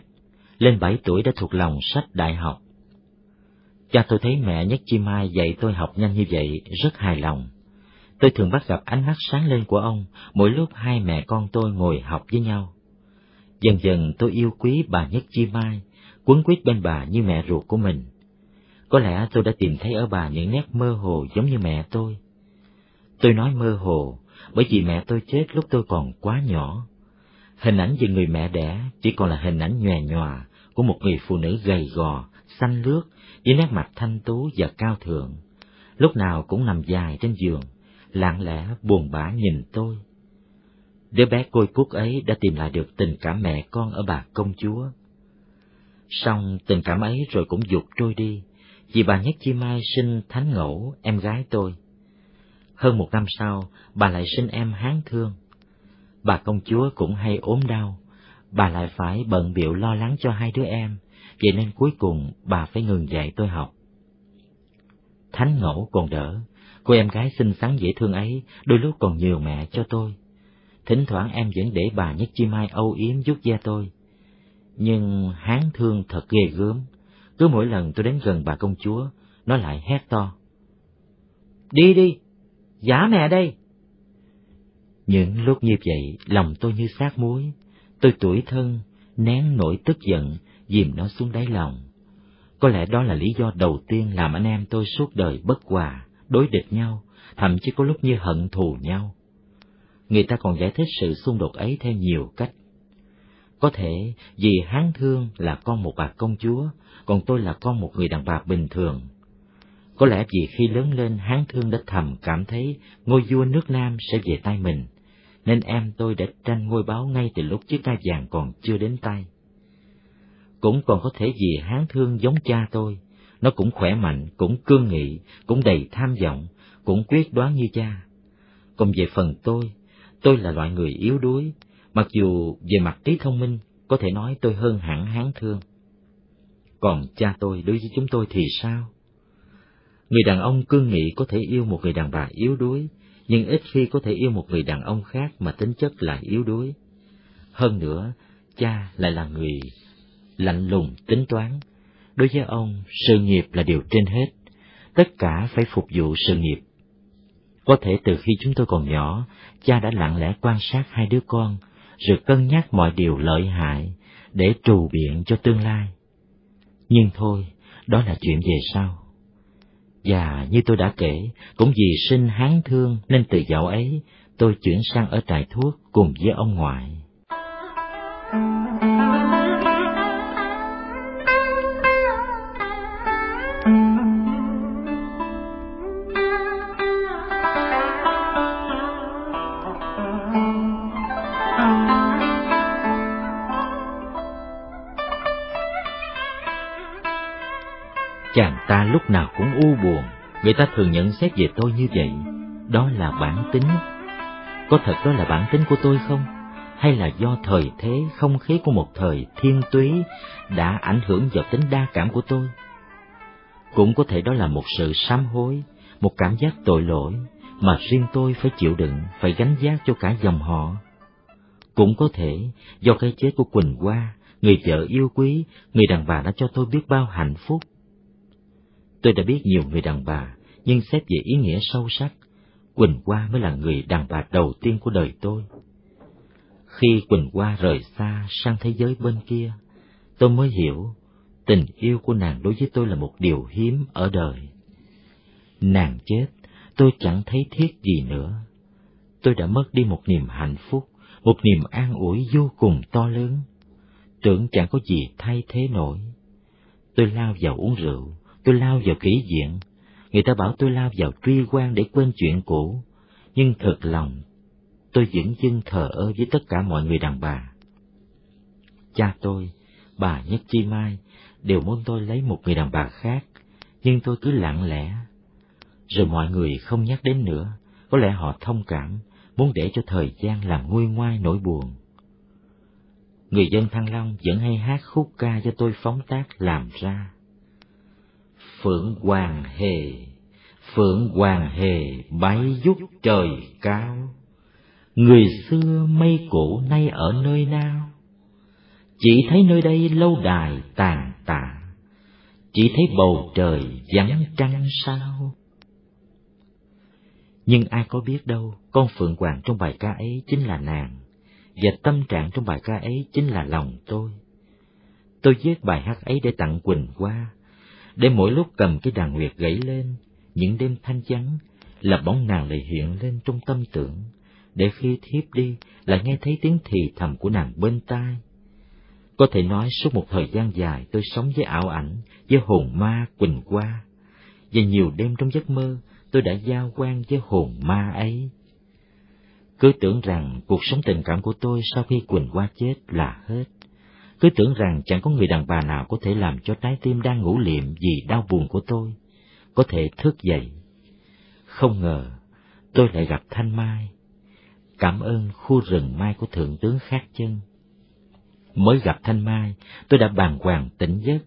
Lên bảy tuổi đã thuộc lòng sách đại học. Cha tôi thấy mẹ Nhất Chi Mai dạy tôi học nhanh như vậy, rất hài lòng. Tôi thường bắt gặp ánh mắt sáng lên của ông mỗi lúc hai mẹ con tôi ngồi học với nhau. Dần dần tôi yêu quý bà Nhất Chi Mai, quấn quýt bên bà như mẹ ruột của mình. Có lẽ tôi đã tìm thấy ở bà những nét mơ hồ giống như mẹ tôi. Tôi nói mơ hồ bởi vì mẹ tôi chết lúc tôi còn quá nhỏ. Hình ảnh về người mẹ đẻ chỉ còn là hình ảnh nhòe nhòa của một người phụ nữ gầy gò, xanh lướt, với nét mặt thanh tú và cao thượng. Lúc nào cũng nằm dài trên giường, lặng lẽ buồn bã nhìn tôi. Đứa bé côi cút ấy đã tìm lại được tình cảm mẹ con ở bà công chúa. song tình cảm ấy rồi cũng dục trôi đi, vì bà Nhất Chi Mai sinh Thánh Ngẫu, em gái tôi. Hơn một năm sau, bà lại sinh em Hán Thương. Bà công chúa cũng hay ốm đau, bà lại phải bận biệu lo lắng cho hai đứa em, vậy nên cuối cùng bà phải ngừng dạy tôi học. Thánh Ngẫu còn đỡ, cô em gái xinh xắn dễ thương ấy đôi lúc còn nhiều mẹ cho tôi. Thỉnh thoảng em vẫn để bà Nhất Chi Mai âu yếm giúp da tôi. Nhưng hán thương thật ghê gớm, cứ mỗi lần tôi đến gần bà công chúa, nó lại hét to. Đi đi, giả mẹ đây! Những lúc như vậy, lòng tôi như xác muối, tôi tuổi thân, nén nỗi tức giận, dìm nó xuống đáy lòng. Có lẽ đó là lý do đầu tiên làm anh em tôi suốt đời bất hòa, đối địch nhau, thậm chí có lúc như hận thù nhau. Người ta còn giải thích sự xung đột ấy theo nhiều cách. Có thể vì Hán Thương là con một bà công chúa, còn tôi là con một người đàn bà bình thường. Có lẽ vì khi lớn lên Hán Thương đã thầm cảm thấy ngôi vua nước Nam sẽ về tay mình, nên em tôi đã tranh ngôi báo ngay từ lúc chiếc ca vàng còn chưa đến tay. Cũng còn có thể vì Hán Thương giống cha tôi, nó cũng khỏe mạnh, cũng cương nghị, cũng đầy tham vọng, cũng quyết đoán như cha. Còn về phần tôi, tôi là loại người yếu đuối, mặc dù về mặt trí thông minh có thể nói tôi hơn hẳn hán thương. Còn cha tôi đối với chúng tôi thì sao? Người đàn ông cương nghị có thể yêu một người đàn bà yếu đuối, nhưng ít khi có thể yêu một người đàn ông khác mà tính chất là yếu đuối. Hơn nữa, cha lại là người lạnh lùng tính toán. Đối với ông, sự nghiệp là điều trên hết, tất cả phải phục vụ sự nghiệp. Có thể từ khi chúng tôi còn nhỏ, cha đã lặng lẽ quan sát hai đứa con, rồi cân nhắc mọi điều lợi hại để trù biện cho tương lai. Nhưng thôi, đó là chuyện về sau. Và như tôi đã kể, cũng vì sinh hán thương nên từ dạo ấy tôi chuyển sang ở trại thuốc cùng với ông ngoại. Lúc nào cũng u buồn, người ta thường nhận xét về tôi như vậy. Đó là bản tính. Có thật đó là bản tính của tôi không? Hay là do thời thế, không khí của một thời thiên túy đã ảnh hưởng vào tính đa cảm của tôi? Cũng có thể đó là một sự sám hối, một cảm giác tội lỗi mà riêng tôi phải chịu đựng, phải gánh vác cho cả dòng họ. Cũng có thể do cái chết của Quỳnh Hoa, người vợ yêu quý, người đàn bà đã cho tôi biết bao hạnh phúc. Tôi đã biết nhiều người đàn bà, nhưng xét về ý nghĩa sâu sắc, Quỳnh Hoa mới là người đàn bà đầu tiên của đời tôi. Khi Quỳnh Hoa rời xa sang thế giới bên kia, tôi mới hiểu tình yêu của nàng đối với tôi là một điều hiếm ở đời. Nàng chết, tôi chẳng thấy thiết gì nữa. Tôi đã mất đi một niềm hạnh phúc, một niềm an ủi vô cùng to lớn. Tưởng chẳng có gì thay thế nổi. Tôi lao vào uống rượu, tôi lao vào kỹ diện. Người ta bảo tôi lao vào truy quan để quên chuyện cũ, nhưng thật lòng tôi vẫn dưng thờ ơ với tất cả mọi người đàn bà. Cha tôi, bà Nhất Chi Mai đều muốn tôi lấy một người đàn bà khác, nhưng tôi cứ lặng lẽ. Rồi mọi người không nhắc đến nữa, có lẽ họ thông cảm, muốn để cho thời gian làm nguôi ngoai nỗi buồn. Người dân Thăng Long vẫn hay hát khúc ca cho tôi phóng tác làm ra. Phượng Hoàng Hề, Phượng Hoàng Hề bay giúp trời cao. Người xưa mây cổ nay ở nơi nào? Chỉ thấy nơi đây lâu đài tàn tạ, Chỉ thấy bầu trời vắng trăng sao. Nhưng ai có biết đâu, con Phượng Hoàng trong bài ca ấy chính là nàng, và tâm trạng trong bài ca ấy chính là lòng tôi. Tôi viết bài hát ấy để tặng Quỳnh Hoa, để mỗi lúc cầm cái đàn nguyệt gãy lên, những đêm thanh vắng, là bóng nàng lại hiện lên trong tâm tưởng, để khi thiếp đi lại nghe thấy tiếng thì thầm của nàng bên tai. Có thể nói suốt một thời gian dài tôi sống với ảo ảnh, với hồn ma Quỳnh Hoa, và nhiều đêm trong giấc mơ tôi đã giao quan với hồn ma ấy. Cứ tưởng rằng cuộc sống tình cảm của tôi sau khi Quỳnh Hoa chết là hết. Cứ tưởng rằng chẳng có người đàn bà nào có thể làm cho trái tim đang ngủ liệm vì đau buồn của tôi, có thể thức dậy. Không ngờ, tôi lại gặp Thanh Mai. Cảm ơn khu rừng mai của Thượng tướng Khát Chân. Mới gặp Thanh Mai, tôi đã bàng hoàng tỉnh giấc.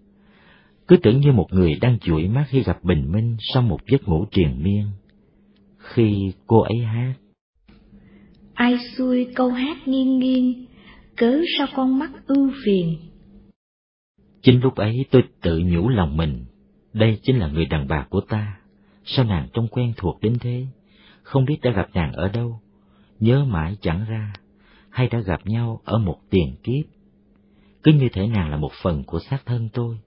Cứ tưởng như một người đang chuỗi mắt khi gặp bình minh sau một giấc ngủ triền miên. Khi cô ấy hát. Ai xuôi câu hát nghiêng nghiêng, cớ sao con mắt ưu phiền. Chính lúc ấy tôi tự nhủ lòng mình, đây chính là người đàn bà của ta. Sao nàng trông quen thuộc đến thế? Không biết đã gặp nàng ở đâu, nhớ mãi chẳng ra, hay đã gặp nhau ở một tiền kiếp. Cứ như thể nàng là một phần của xác thân tôi,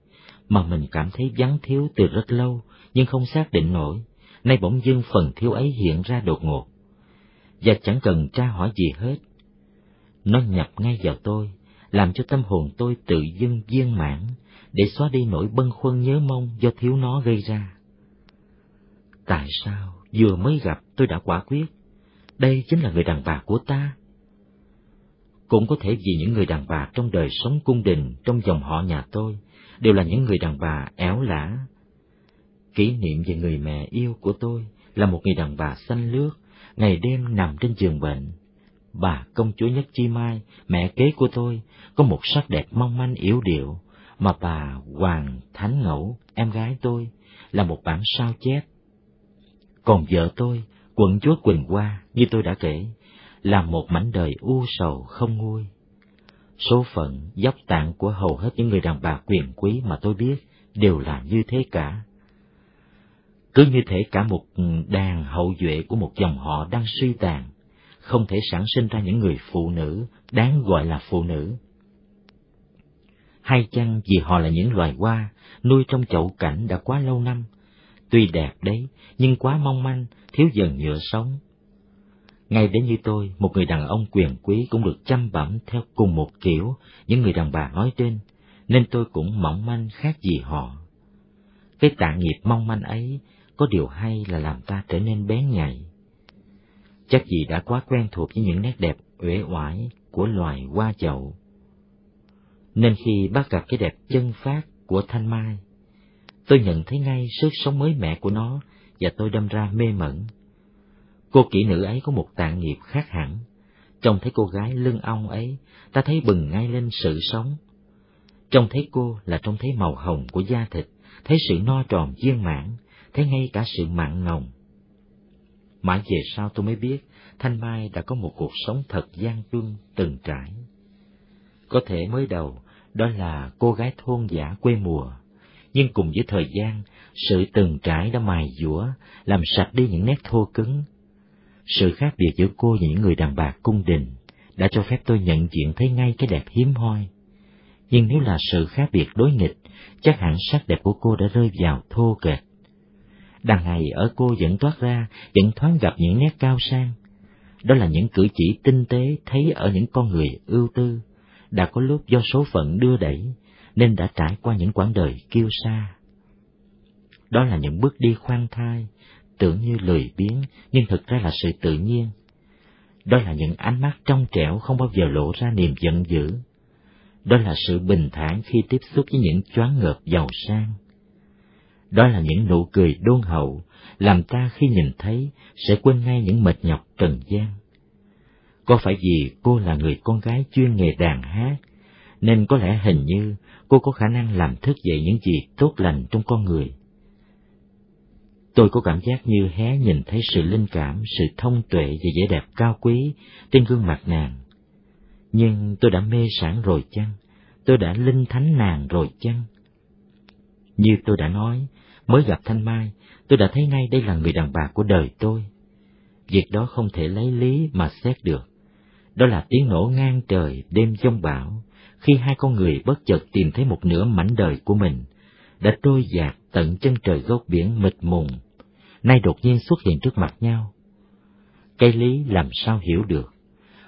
mà mình cảm thấy vắng thiếu từ rất lâu, nhưng không xác định nổi, nay bỗng dưng phần thiếu ấy hiện ra đột ngột. Và chẳng cần tra hỏi gì hết. Nó nhập ngay vào tôi, làm cho tâm hồn tôi tự dưng viên mãn, để xóa đi nỗi bâng khuâng nhớ mong do thiếu nó gây ra. Tại sao vừa mới gặp tôi đã quả quyết, đây chính là người đàn bà của ta? Cũng có thể vì những người đàn bà trong đời sống cung đình trong dòng họ nhà tôi đều là những người đàn bà éo lả. Kỷ niệm về người mẹ yêu của tôi là một người đàn bà xanh lướt, ngày đêm nằm trên giường bệnh. Bà công chúa Nhất Chi Mai, mẹ kế của tôi, có một sắc đẹp mong manh yếu điệu, mà bà Hoàng Thánh Ngẫu, em gái tôi, là một bản sao chép. Còn vợ tôi, quận chúa Quỳnh Hoa, như tôi đã kể, là một mảnh đời u sầu không nguôi. Số phận, dốc tạng của hầu hết những người đàn bà quyền quý mà tôi biết đều là như thế cả. Cứ như thể cả một đàn hậu duệ của một dòng họ đang suy tàn, không thể sản sinh ra những người phụ nữ đáng gọi là phụ nữ. Hay chăng vì họ là những loài hoa nuôi trong chậu cảnh đã quá lâu năm, tuy đẹp đấy nhưng quá mong manh, thiếu dần nhựa sống ngay đến như tôi, một người đàn ông quyền quý cũng được chăm bẩm theo cùng một kiểu những người đàn bà nói trên, nên tôi cũng mỏng manh khác gì họ. Cái tạ nghiệp mong manh ấy có điều hay là làm ta trở nên bén nhạy. Chắc gì đã quá quen thuộc với những nét đẹp uể oải của loài hoa chậu. Nên khi bắt gặp cái đẹp chân phát của thanh mai, tôi nhận thấy ngay sức sống mới mẻ của nó và tôi đâm ra mê mẩn. Cô kỹ nữ ấy có một tạng nghiệp khác hẳn. Trông thấy cô gái lưng ong ấy, ta thấy bừng ngay lên sự sống. Trông thấy cô là trông thấy màu hồng của da thịt, thấy sự no tròn viên mãn, thấy ngay cả sự mặn ngồng. Mãi về sau tôi mới biết, Thanh Mai đã có một cuộc sống thật gian truân, từng trải. Có thể mới đầu, đó là cô gái thôn giả quê mùa, nhưng cùng với thời gian, sự từng trải đã mài dũa, làm sạch đi những nét thô cứng. Sự khác biệt giữa cô và những người đàn bà cung đình đã cho phép tôi nhận diện thấy ngay cái đẹp hiếm hoi. Nhưng nếu là sự khác biệt đối nghịch, chắc hẳn sắc đẹp của cô đã rơi vào thô kệch. Đằng ngày ở cô vẫn toát ra, vẫn thoáng gặp những nét cao sang. Đó là những cử chỉ tinh tế thấy ở những con người ưu tư, đã có lúc do số phận đưa đẩy, nên đã trải qua những quãng đời kiêu xa. Đó là những bước đi khoan thai, tưởng như lười biếng nhưng thực ra là sự tự nhiên. Đó là những ánh mắt trong trẻo không bao giờ lộ ra niềm giận dữ. Đó là sự bình thản khi tiếp xúc với những choáng ngợp giàu sang. Đó là những nụ cười đôn hậu, làm ta khi nhìn thấy sẽ quên ngay những mệt nhọc trần gian. Có phải vì cô là người con gái chuyên nghề đàn hát, nên có lẽ hình như cô có khả năng làm thức dậy những gì tốt lành trong con người. Tôi có cảm giác như hé nhìn thấy sự linh cảm, sự thông tuệ và vẻ đẹp cao quý trên gương mặt nàng. Nhưng tôi đã mê sản rồi chăng? Tôi đã linh thánh nàng rồi chăng? Như tôi đã nói, mới gặp Thanh Mai, tôi đã thấy ngay đây là người đàn bà của đời tôi. Việc đó không thể lấy lý mà xét được. Đó là tiếng nổ ngang trời đêm giông bão, khi hai con người bất chợt tìm thấy một nửa mảnh đời của mình, đã trôi dạt tận chân trời gốc biển mịt mùng, nay đột nhiên xuất hiện trước mặt nhau. Cây lý làm sao hiểu được?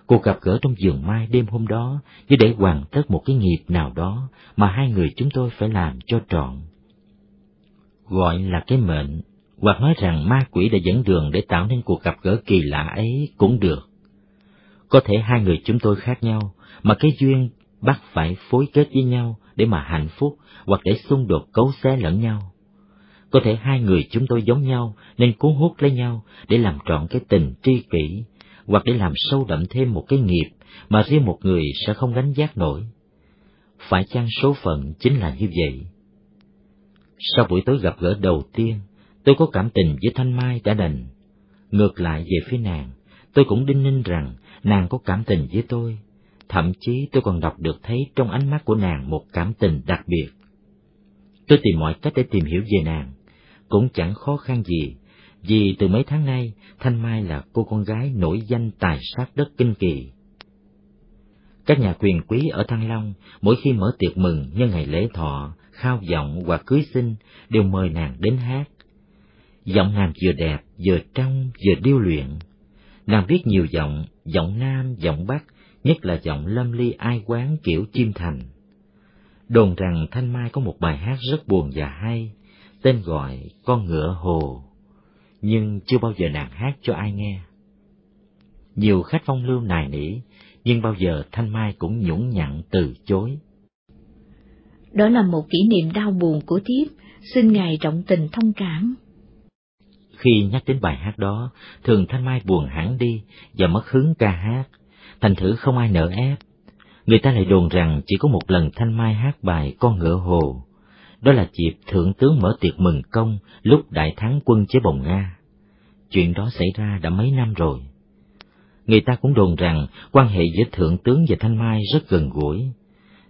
Cuộc gặp gỡ trong vườn mai đêm hôm đó như để hoàn tất một cái nghiệp nào đó mà hai người chúng tôi phải làm cho trọn. Gọi là cái mệnh, hoặc nói rằng ma quỷ đã dẫn đường để tạo nên cuộc gặp gỡ kỳ lạ ấy cũng được. Có thể hai người chúng tôi khác nhau, mà cái duyên bắt phải phối kết với nhau để mà hạnh phúc hoặc để xung đột cấu xé lẫn nhau. Có thể hai người chúng tôi giống nhau nên cuốn hút lấy nhau để làm trọn cái tình tri kỷ, hoặc để làm sâu đậm thêm một cái nghiệp mà riêng một người sẽ không gánh giác nổi. Phải chăng số phận chính là như vậy? Sau buổi tối gặp gỡ đầu tiên, tôi có cảm tình với Thanh Mai đã đành. Ngược lại về phía nàng, tôi cũng đinh ninh rằng nàng có cảm tình với tôi. Thậm chí tôi còn đọc được thấy trong ánh mắt của nàng một cảm tình đặc biệt. Tôi tìm mọi cách để tìm hiểu về nàng, cũng chẳng khó khăn gì, vì từ mấy tháng nay Thanh Mai là cô con gái nổi danh tài sát đất kinh kỳ. Các nhà quyền quý ở Thăng Long mỗi khi mở tiệc mừng nhân ngày lễ thọ, khao vọng và cưới sinh đều mời nàng đến hát. Giọng nàng vừa đẹp, vừa trong, vừa điêu luyện. Nàng biết nhiều giọng, giọng nam, giọng bắc, nhất là giọng lâm ly ai quán kiểu chim thành. Đồn rằng Thanh Mai có một bài hát rất buồn và hay, tên gọi Con ngựa hồ, nhưng chưa bao giờ nàng hát cho ai nghe. Nhiều khách phong lưu nài nỉ, nhưng bao giờ Thanh Mai cũng nhũng nhặn từ chối. Đó là một kỷ niệm đau buồn của thiếp, xin Ngài trọng tình thông cảm. Khi nhắc đến bài hát đó, thường Thanh Mai buồn hẳn đi và mất hứng ca hát, thành thử không ai nỡ ép. Người ta lại đồn rằng chỉ có một lần Thanh Mai hát bài Con ngựa hồ. Đó là dịp thượng tướng mở tiệc mừng công lúc đại thắng quân chế bồng Nga. Chuyện đó xảy ra đã mấy năm rồi. Người ta cũng đồn rằng quan hệ giữa thượng tướng và Thanh Mai rất gần gũi.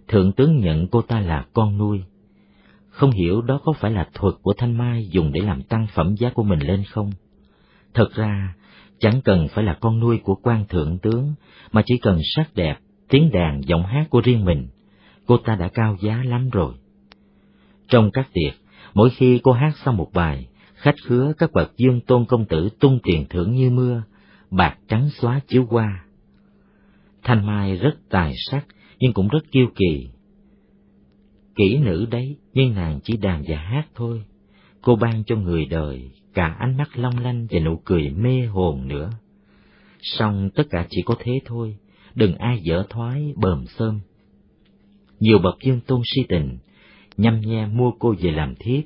Thượng tướng nhận cô ta là con nuôi. Không hiểu đó có phải là thuật của Thanh Mai dùng để làm tăng phẩm giá của mình lên không? Thật ra, chẳng cần phải là con nuôi của quan thượng tướng, mà chỉ cần sắc đẹp, tiếng đàn, giọng hát của riêng mình, cô ta đã cao giá lắm rồi. Trong các tiệc, mỗi khi cô hát xong một bài, khách khứa các bậc dương tôn công tử tung tiền thưởng như mưa, bạc trắng xóa chiếu qua. Thanh Mai rất tài sắc, nhưng cũng rất kiêu kỳ. Kỹ nữ đấy, nhưng nàng chỉ đàn và hát thôi. Cô ban cho người đời cả ánh mắt long lanh và nụ cười mê hồn nữa. Song tất cả chỉ có thế thôi, đừng ai dở thoái bờm sơm. Nhiều bậc dương tôn si tình, nhăm nhe mua cô về làm thiếp,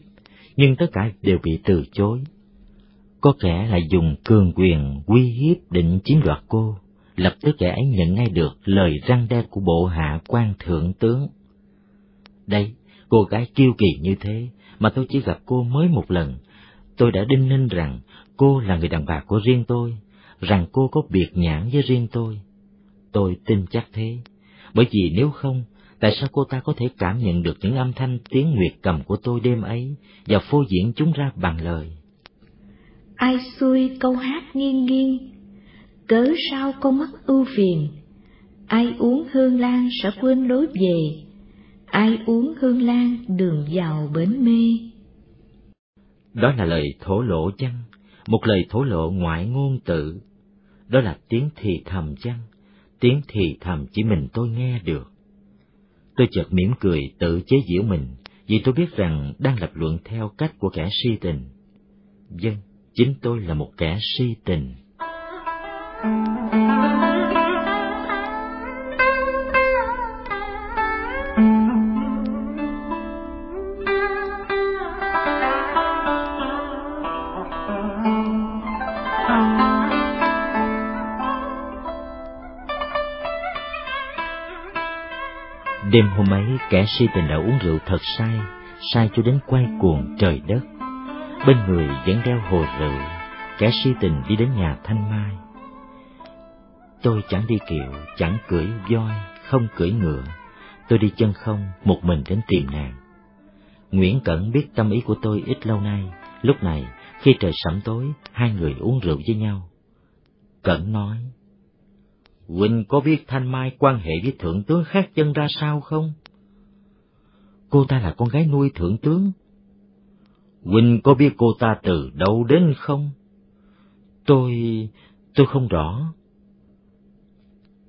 nhưng tất cả đều bị từ chối. Có kẻ lại dùng cường quyền uy hiếp định chiếm đoạt cô, lập tức kẻ ấy nhận ngay được lời răng đe của bộ hạ quan thượng tướng. Đây, cô gái kiêu kỳ như thế, mà tôi chỉ gặp cô mới một lần, tôi đã đinh ninh rằng cô là người đàn bà của riêng tôi, rằng cô có biệt nhãn với riêng tôi. Tôi tin chắc thế, bởi vì nếu không, tại sao cô ta có thể cảm nhận được những âm thanh tiếng nguyệt cầm của tôi đêm ấy và phô diễn chúng ra bằng lời? Ai xuôi câu hát nghiêng nghiêng, cớ sao con mắt ưu phiền, ai uống hương lan sẽ quên lối về, ai uống hương lan đường vào bến mê. Đó là lời thổ lộ chăng? Một lời thổ lộ ngoại ngôn tự. Đó là tiếng thì thầm chăng? Tiếng thì thầm chỉ mình tôi nghe được. Tôi chợt mỉm cười tự chế giễu mình, vì tôi biết rằng đang lập luận theo cách của kẻ si tình. Vâng, chính tôi là một kẻ si tình. Đêm hôm ấy, kẻ si tình đã uống rượu thật say, say cho đến quay cuồng trời đất. Bên người vẫn đeo hồ rượu, kẻ si tình đi đến nhà Thanh Mai. Tôi chẳng đi kiệu, chẳng cưỡi voi, không cưỡi ngựa. Tôi đi chân không, một mình đến tìm nàng. Nguyễn Cẩn biết tâm ý của tôi ít lâu nay, lúc này, khi trời sẩm tối, hai người uống rượu với nhau. Cẩn nói, Huynh có biết Thanh Mai quan hệ với thượng tướng khác chân ra sao không? Cô ta là con gái nuôi thượng tướng. Huynh có biết cô ta từ đâu đến không? Tôi... tôi không rõ.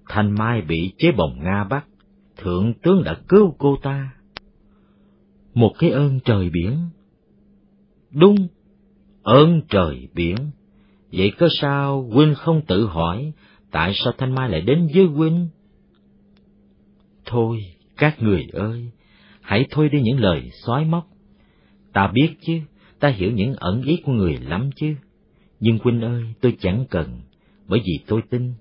Thanh Mai bị chế bồng Nga bắt, thượng tướng đã cứu cô ta. Một cái ơn trời biển. Đúng, ơn trời biển. Vậy có sao huynh không tự hỏi tại sao Thanh Mai lại đến với huynh? Thôi, các người ơi, hãy thôi đi những lời xói móc. Ta biết chứ, ta hiểu những ẩn ý của người lắm chứ. Nhưng huynh ơi, tôi chẳng cần, bởi vì tôi tin.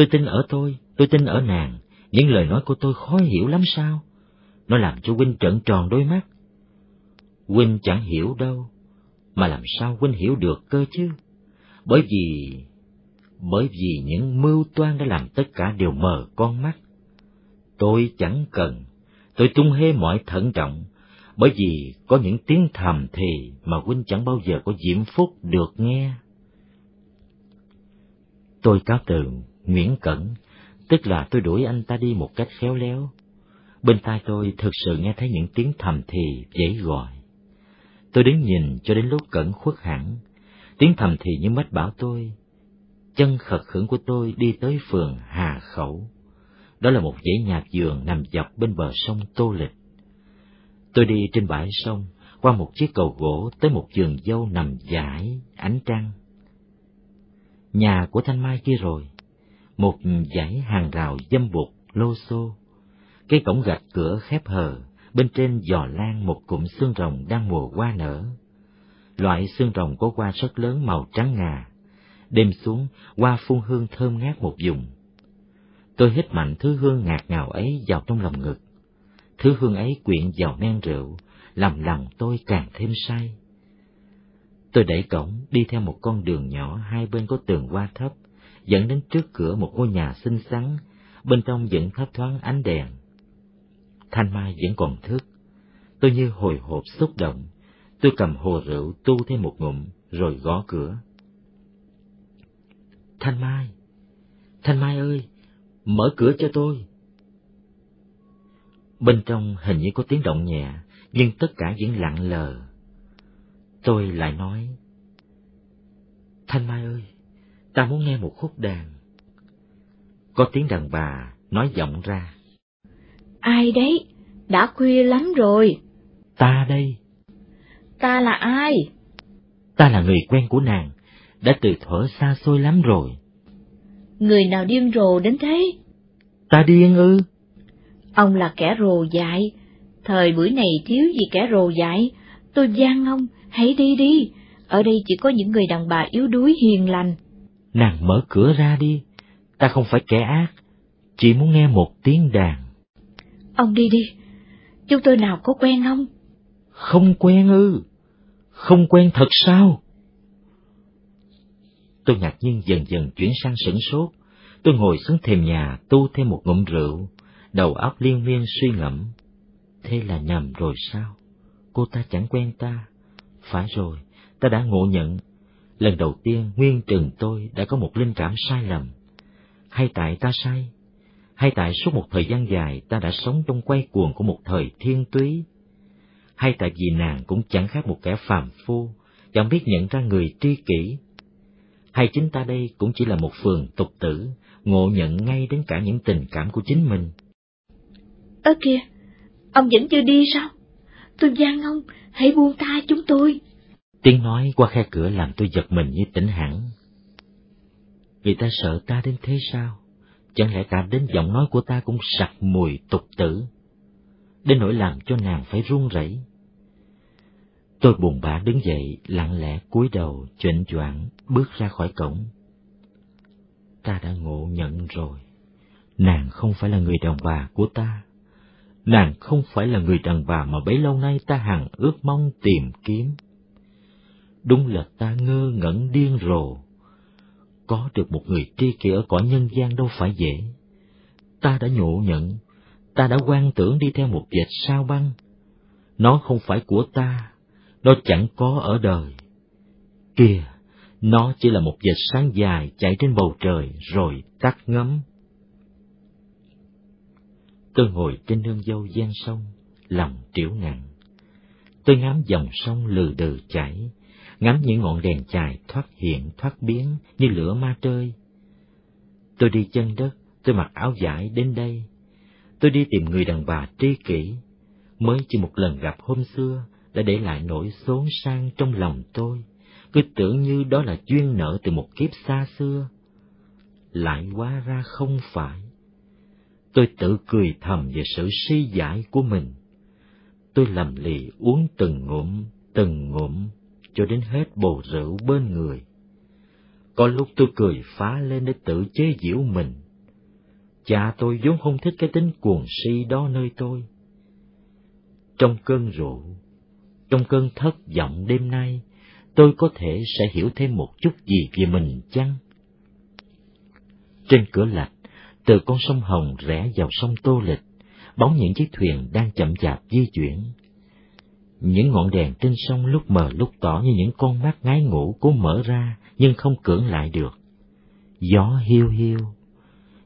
Tôi tin ở tôi, tôi tin ở nàng, những lời nói của tôi khó hiểu lắm sao? Nó làm cho huynh trợn tròn đôi mắt. Huynh chẳng hiểu đâu, mà làm sao huynh hiểu được cơ chứ? Bởi vì bởi vì những mưu toan đã làm tất cả đều mờ con mắt. Tôi chẳng cần, tôi tung hê mọi thận trọng, bởi vì có những tiếng thầm thì mà huynh chẳng bao giờ có diễm phúc được nghe. Tôi cáo từ Nguyễn Cẩn, tức là tôi đuổi anh ta đi một cách khéo léo. Bên tai tôi thực sự nghe thấy những tiếng thầm thì dễ gọi. Tôi đứng nhìn cho đến lúc Cẩn khuất hẳn, tiếng thầm thì như mách bảo tôi chân khật khưởng của tôi đi tới phường Hà Khẩu. Đó là một dãy nhà vườn nằm dọc bên bờ sông Tô Lịch. Tôi đi trên bãi sông, qua một chiếc cầu gỗ tới một vườn dâu nằm dải ánh trăng. Nhà của Thanh Mai kia rồi, một dãy hàng rào dâm bụt lô xô, cái cổng gạch cửa khép hờ, bên trên giò lan một cụm xương rồng đang mùa hoa nở. Loại xương rồng có hoa rất lớn màu trắng ngà, đêm xuống, hoa phun hương thơm ngát một vùng. Tôi hít mạnh thứ hương ngạt ngào ấy vào trong lòng ngực. Thứ hương ấy quyện vào men rượu, làm lòng tôi càng thêm say. Tôi đẩy cổng, đi theo một con đường nhỏ hai bên có tường hoa thấp, dẫn đến trước cửa một ngôi nhà xinh xắn, bên trong vẫn thấp thoáng ánh đèn. Thanh Mai vẫn còn thức. Tôi như hồi hộp xúc động, tôi cầm hồ rượu tu thêm một ngụm, rồi gõ cửa. Thanh Mai, Thanh Mai ơi, mở cửa cho tôi. Bên trong hình như có tiếng động nhẹ, nhưng tất cả vẫn lặng lờ. Tôi lại nói, Thanh Mai ơi, ta muốn nghe một khúc đàn. Có tiếng đàn bà nói giọng ra. Ai đấy? Đã khuya lắm rồi. Ta đây. Ta là ai? Ta là người quen của nàng, đã từ thuở xa xôi lắm rồi. Người nào điên rồ đến thế? Ta điên ư? Ông là kẻ rồ dại, thời buổi này thiếu gì kẻ rồ dại, tôi gian ông, hãy đi đi, ở đây chỉ có những người đàn bà yếu đuối hiền lành. Nàng mở cửa ra đi, ta không phải kẻ ác, chỉ muốn nghe một tiếng đàn. Ông đi đi, chúng tôi nào có quen ông? Không quen ư, không quen thật sao? Tôi ngạc nhiên dần dần chuyển sang sửng sốt, tôi ngồi xuống thềm nhà tu thêm một ngụm rượu, đầu óc liên miên suy ngẫm. Thế là nhầm rồi sao? Cô ta chẳng quen ta. Phải rồi, ta đã ngộ nhận. Lần đầu tiên nguyên trường tôi đã có một linh cảm sai lầm. Hay tại ta sai? Hay tại suốt một thời gian dài ta đã sống trong quay cuồng của một thời thiên túy? Hay tại vì nàng cũng chẳng khác một kẻ phàm phu, chẳng biết nhận ra người tri kỷ? Hay chính ta đây cũng chỉ là một phường tục tử, ngộ nhận ngay đến cả những tình cảm của chính mình? Ơ kìa, ông vẫn chưa đi sao? Tôi gian ông, hãy buông tha chúng tôi. Tiếng nói qua khe cửa làm tôi giật mình như tỉnh hẳn. Vì ta sợ ta đến thế sao? Chẳng lẽ cả đến giọng nói của ta cũng sặc mùi tục tử, đến nỗi làm cho nàng phải run rẩy. Tôi buồn bã đứng dậy, lặng lẽ cúi đầu, chệnh choạng bước ra khỏi cổng. Ta đã ngộ nhận rồi, nàng không phải là người đàn bà của ta. Nàng không phải là người đàn bà mà bấy lâu nay ta hằng ước mong tìm kiếm. Đúng là ta ngơ ngẩn điên rồ. Có được một người tri kỷ ở cõi nhân gian đâu phải dễ. Ta đã nhộ nhận, ta đã quan tưởng đi theo một vệt sao băng. Nó không phải của ta, nó chẳng có ở đời. Kìa, nó chỉ là một vệt sáng dài chạy trên bầu trời rồi tắt ngấm. Tôi ngồi trên nương dâu gian sông, lòng triểu ngàn. Tôi ngắm dòng sông lừ đừ chảy, ngắm những ngọn đèn chài thoát hiện thoát biến như lửa ma trơi. Tôi đi chân đất, tôi mặc áo vải đến đây. Tôi đi tìm người đàn bà tri kỷ, mới chỉ một lần gặp hôm xưa đã để lại nỗi xốn sang trong lòng tôi, cứ tưởng như đó là duyên nợ từ một kiếp xa xưa. Lại hóa ra không phải. Tôi tự cười thầm về sự si giải của mình. Tôi lầm lì uống từng ngụm, từng ngụm, cho đến hết bầu rượu bên người. Có lúc tôi cười phá lên để tự chế giễu mình. Cha tôi vốn không thích cái tính cuồng si đó nơi tôi. Trong cơn rượu, trong cơn thất vọng đêm nay, tôi có thể sẽ hiểu thêm một chút gì về mình chăng? Trên cửa lạch, từ con sông Hồng rẽ vào sông Tô Lịch, bóng những chiếc thuyền đang chậm chạp di chuyển. Những ngọn đèn trên sông lúc mờ lúc tỏ như những con mắt ngái ngủ cố mở ra nhưng không cưỡng lại được. Gió hiu hiu,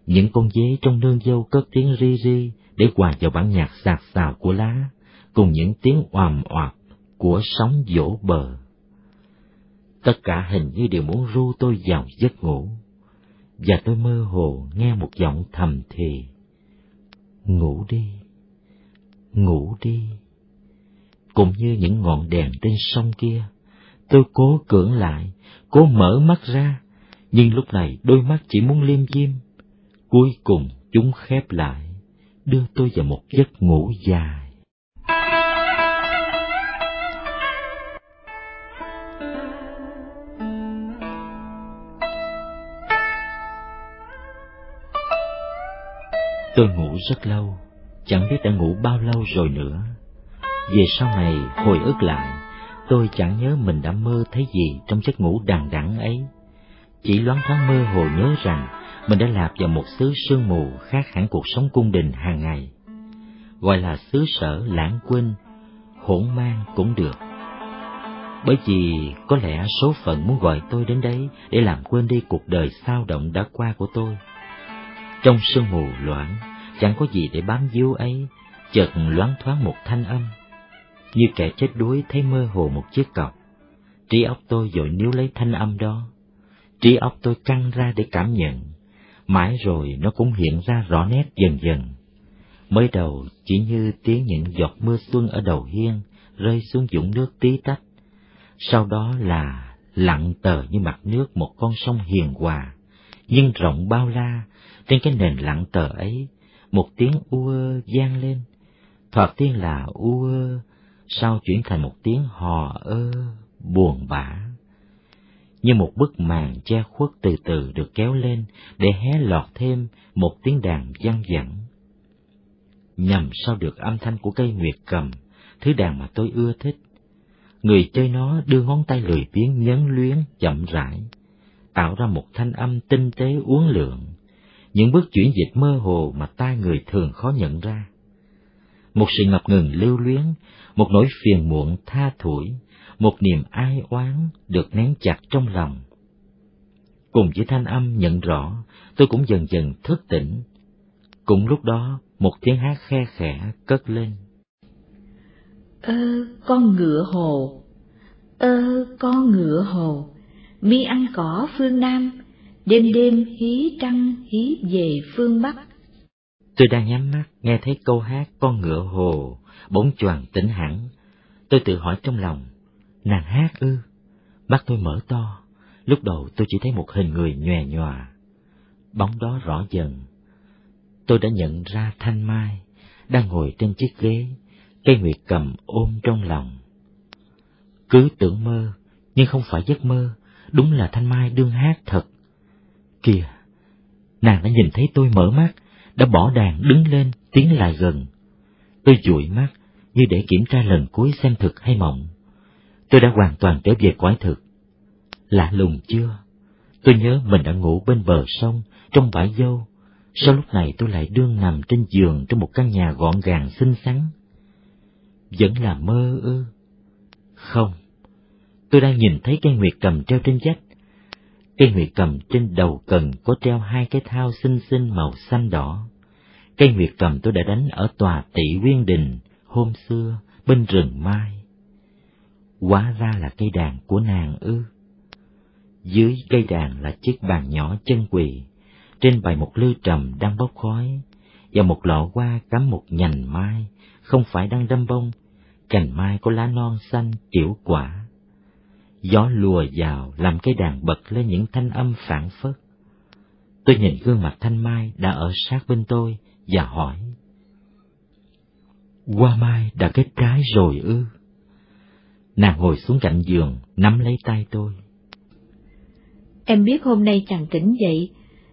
những con dế trong nương dâu cất tiếng ri ri để hòa vào bản nhạc sạc sào của lá, cùng những tiếng oàm oạp của sóng vỗ bờ. Tất cả hình như đều muốn ru tôi vào giấc ngủ, và tôi mơ hồ nghe một giọng thầm thì. Ngủ đi, ngủ đi. Cũng như những ngọn đèn trên sông kia, tôi cố cưỡng lại, cố mở mắt ra, nhưng lúc này đôi mắt chỉ muốn liêm diêm. Cuối cùng chúng khép lại, đưa tôi vào một giấc ngủ dài. Tôi ngủ rất lâu, chẳng biết đã ngủ bao lâu rồi nữa. Về sau này hồi ức lại, tôi chẳng nhớ mình đã mơ thấy gì trong giấc ngủ đằng đẵng ấy. Chỉ loáng thoáng mơ hồ nhớ rằng mình đã lạc vào một xứ sương mù khác hẳn cuộc sống cung đình hàng ngày. Gọi là xứ sở lãng quên, hỗn mang cũng được. Bởi vì có lẽ số phận muốn gọi tôi đến đấy để làm quên đi cuộc đời sao động đã qua của tôi. Trong sương mù loãng, chẳng có gì để bám víu ấy, chợt loáng thoáng một thanh âm. Như kẻ chết đuối thấy mơ hồ một chiếc cọc. Trí óc tôi dội níu lấy thanh âm đó. Trí óc tôi căng ra để cảm nhận. Mãi rồi nó cũng hiện ra rõ nét dần dần. Mới đầu chỉ như tiếng những giọt mưa xuân ở đầu hiên rơi xuống dũng nước tí tách. Sau đó là lặng tờ như mặt nước một con sông hiền hòa, nhưng rộng bao la, trên cái nền lặng tờ ấy, một tiếng ua vang lên. Thoạt tiên là ua, sau chuyển thành một tiếng hò ơ, buồn bã. Như một bức màn che khuất từ từ được kéo lên để hé lọt thêm một tiếng đàn văng vẳng. Nhằm sao được âm thanh của cây nguyệt cầm, thứ đàn mà tôi ưa thích. Người chơi nó đưa ngón tay lười biếng nhấn luyến chậm rãi, tạo ra một thanh âm tinh tế uốn lượn, những bước chuyển dịch mơ hồ mà tai người thường khó nhận ra. Một sự ngập ngừng lưu luyến, một nỗi phiền muộn tha thủi, một niềm ai oán được nén chặt trong lòng. Cùng với thanh âm nhận rõ, tôi cũng dần dần thức tỉnh. Cũng lúc đó, một tiếng hát khe khẽ cất lên. Ơ, con ngựa hồ, ơ, con ngựa hồ, mi ăn cỏ phương Nam, đêm đêm hí trăng hí về phương Bắc. Tôi đang nhắm mắt, nghe thấy câu hát con ngựa hồ, bỗng choàng tỉnh hẳn. Tôi tự hỏi trong lòng, nàng hát ư? Mắt tôi mở to, lúc đầu tôi chỉ thấy một hình người nhòe nhòa. Bóng đó rõ dần. Tôi đã nhận ra Thanh Mai, đang ngồi trên chiếc ghế, cây nguyệt cầm ôm trong lòng. Cứ tưởng mơ, nhưng không phải giấc mơ, đúng là Thanh Mai đương hát thật. Kìa, nàng đã nhìn thấy tôi mở mắt, đã bỏ đàn đứng lên, tiến lại gần. Tôi dụi mắt, như để kiểm tra lần cuối xem thực hay mộng. Tôi đã hoàn toàn trở về quái thực. Lạ lùng chưa? Tôi nhớ mình đã ngủ bên bờ sông, trong bãi dâu. sau lúc này tôi lại đương nằm trên giường trong một căn nhà gọn gàng xinh xắn? Vẫn là mơ ư? Không, tôi đang nhìn thấy cây nguyệt cầm treo trên vách. Cây nguyệt cầm trên đầu cần có treo hai cái thao xinh xinh màu xanh đỏ. Cây nguyệt cầm tôi đã đánh ở tòa tỷ quyên đình hôm xưa bên rừng mai. Hóa ra là cây đàn của nàng ư. Dưới cây đàn là chiếc bàn nhỏ chân quỳ, trên bài một lư trầm đang bốc khói, và một lọ hoa cắm một nhành mai, không phải đang đâm bông, cành mai có lá non xanh tiểu quả. Gió lùa vào làm cây đàn bật lên những thanh âm phản phất. Tôi nhìn gương mặt thanh mai đã ở sát bên tôi và hỏi. Hoa mai đã kết trái rồi ư? Nàng ngồi xuống cạnh giường, nắm lấy tay tôi. Em biết hôm nay chàng tỉnh dậy,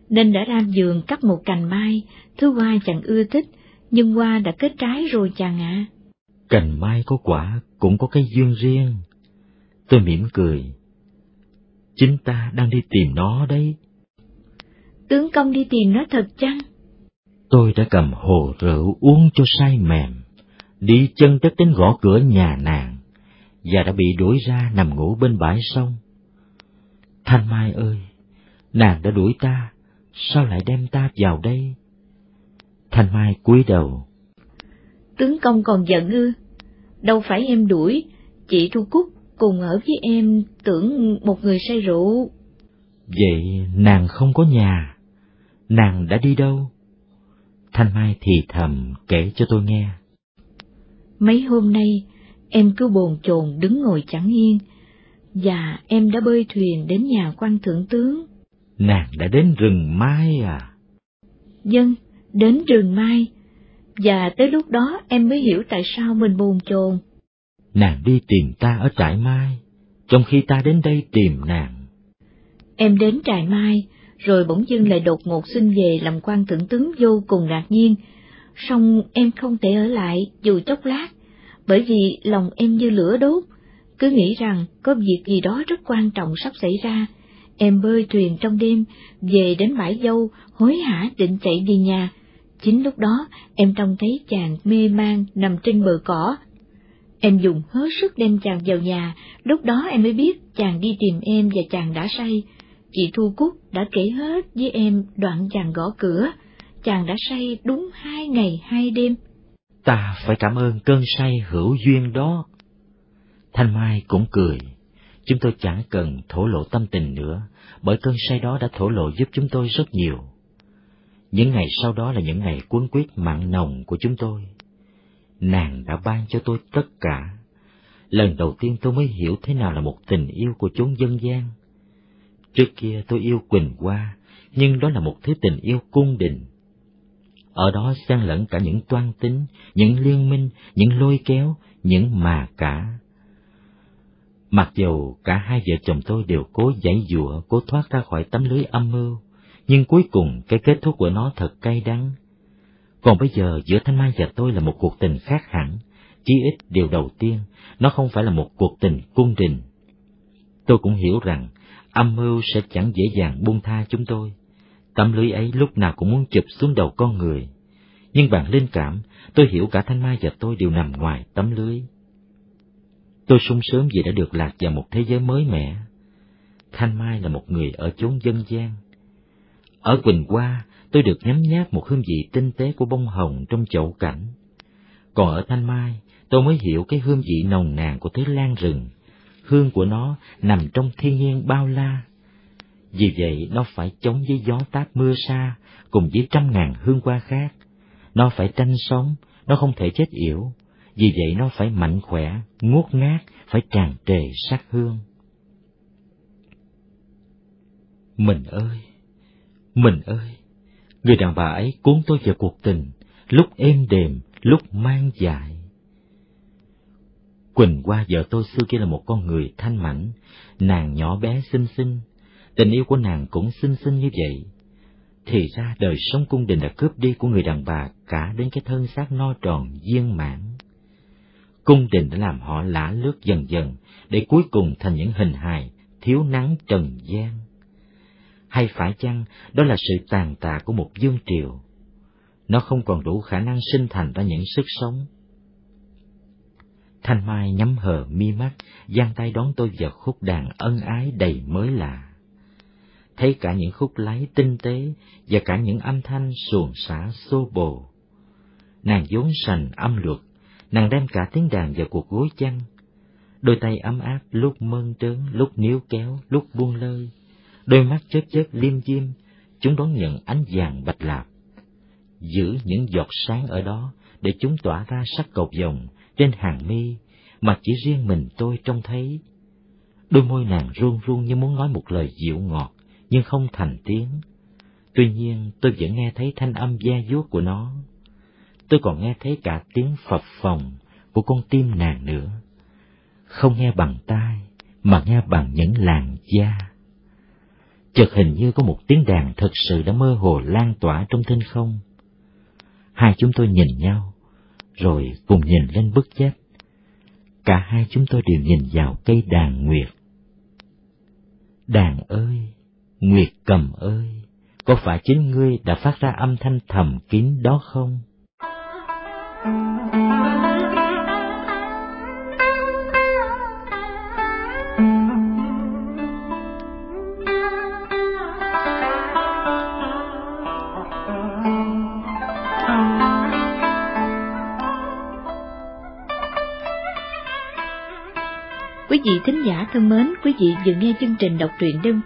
nên đã ra giường cắt một cành mai, thứ hoa chàng ưa thích, nhưng hoa đã kết trái rồi chàng ạ. À. Cành mai có quả cũng có cái duyên riêng. Tôi mỉm cười. Chính ta đang đi tìm nó đấy. Tướng công đi tìm nó thật chăng? Tôi đã cầm hồ rượu uống cho say mềm, đi chân đất đến gõ cửa nhà nàng, và đã bị đuổi ra nằm ngủ bên bãi sông. Thanh Mai ơi, nàng đã đuổi ta, sao lại đem ta vào đây? Thanh Mai cúi đầu. Tướng công còn giận ư? Đâu phải em đuổi, chị Thu Cúc cùng ở với em tưởng một người say rượu. Vậy nàng không có nhà, nàng đã đi đâu? Thanh Mai thì thầm kể cho tôi nghe. Mấy hôm nay, em cứ bồn chồn đứng ngồi chẳng yên, và em đã bơi thuyền đến nhà quan thượng tướng. Nàng đã đến rừng Mai à? Dân, đến rừng Mai, và tới lúc đó em mới hiểu tại sao mình bồn chồn. Nàng đi tìm ta ở trại Mai, trong khi ta đến đây tìm nàng. Em đến trại Mai, rồi bỗng dưng lại đột ngột xin về làm quan thượng tướng vô cùng ngạc nhiên, song em không thể ở lại dù chốc lát, bởi vì lòng em như lửa đốt, cứ nghĩ rằng có việc gì đó rất quan trọng sắp xảy ra. Em bơi thuyền trong đêm, về đến bãi dâu, hối hả định chạy về nhà. Chính lúc đó, em trông thấy chàng mê man nằm trên bờ cỏ. Em dùng hết sức đem chàng vào nhà, lúc đó em mới biết chàng đi tìm em và chàng đã say. Chị Thu Cúc đã kể hết với em đoạn chàng gõ cửa, chàng đã say đúng hai ngày hai đêm. Ta phải cảm ơn cơn say hữu duyên đó. Thanh Mai cũng cười. Chúng tôi chẳng cần thổ lộ tâm tình nữa, bởi cơn say đó đã thổ lộ giúp chúng tôi rất nhiều. Những ngày sau đó là những ngày cuốn quyết mặn nồng của chúng tôi. Nàng đã ban cho tôi tất cả. Lần đầu tiên tôi mới hiểu thế nào là một tình yêu của chốn dân gian. Trước kia tôi yêu Quỳnh Hoa, nhưng đó là một thứ tình yêu cung đình. Ở đó xen lẫn cả những toan tính, những liên minh, những lôi kéo, những mà cả. Mặc dù cả hai vợ chồng tôi đều cố giải dụa, cố thoát ra khỏi tấm lưới âm mưu, nhưng cuối cùng cái kết thúc của nó thật cay đắng. Còn bây giờ giữa Thanh Mai và tôi là một cuộc tình khác hẳn, chí ít điều đầu tiên, nó không phải là một cuộc tình cung đình. Tôi cũng hiểu rằng âm mưu sẽ chẳng dễ dàng buông tha chúng tôi. Tấm lưới ấy lúc nào cũng muốn chụp xuống đầu con người. Nhưng bằng linh cảm, tôi hiểu cả Thanh Mai và tôi đều nằm ngoài tấm lưới. Tôi sung sướng vì đã được lạc vào một thế giới mới mẻ. Thanh Mai là một người ở chốn dân gian. Ở Quỳnh Hoa, tôi được nhấm nháp một hương vị tinh tế của bông hồng trong chậu cảnh. Còn ở Thanh Mai, tôi mới hiểu cái hương vị nồng nàn của thế lan rừng. Hương của nó nằm trong thiên nhiên bao la. Vì vậy, nó phải chống với gió táp mưa sa, cùng với trăm ngàn hương hoa khác. Nó phải tranh sống, nó không thể chết yểu. Vì vậy nó phải mạnh khỏe, ngút ngát, phải tràn trề sắc hương. Mình ơi! Mình ơi! Người đàn bà ấy cuốn tôi vào cuộc tình, lúc êm đềm, lúc mang dại. Quỳnh Hoa vợ tôi xưa kia là một con người thanh mảnh, nàng nhỏ bé xinh xinh, tình yêu của nàng cũng xinh xinh như vậy. Thì ra đời sống cung đình đã cướp đi của người đàn bà cả đến cái thân xác no tròn viên mãn. Cung đình đã làm họ lả lướt dần dần, để cuối cùng thành những hình hài thiếu nắng trần gian. Hay phải chăng đó là sự tàn tạ của một dương triều? Nó không còn đủ khả năng sinh thành ra những sức sống Thanh Mai nhắm hờ mi mắt, giang tay đón tôi vào khúc đàn ân ái đầy mới lạ. Thấy cả những khúc lái tinh tế và cả những âm thanh xuồng xả xô bồ. Nàng vốn sành âm luật, nàng đem cả tiếng đàn vào cuộc gối chăn. Đôi tay ấm áp lúc mơn trớn, lúc níu kéo, lúc buông lơi. Đôi mắt chớp chớp liêm diêm, chúng đón nhận ánh vàng bạch lạp. Giữ những giọt sáng ở đó để chúng tỏa ra sắc cầu vồng trên hàng mi mà chỉ riêng mình tôi trông thấy. Đôi môi nàng run run như muốn nói một lời dịu ngọt, nhưng không thành tiếng. Tuy nhiên tôi vẫn nghe thấy thanh âm da vuốt của nó. Tôi còn nghe thấy cả tiếng phập phồng của con tim nàng nữa. Không nghe bằng tai, mà nghe bằng những làn da. Chợt hình như có một tiếng đàn thật sự đã mơ hồ lan tỏa trong thinh không. Hai chúng tôi nhìn nhau, rồi cùng nhìn lên bức chết. Cả hai chúng tôi đều nhìn vào cây đàn nguyệt. Đàn ơi, nguyệt cầm ơi, có phải chính ngươi đã phát ra âm thanh thầm kín đó không? Quý vị thính giả thân mến, quý vị vừa nghe chương trình đọc truyện đêm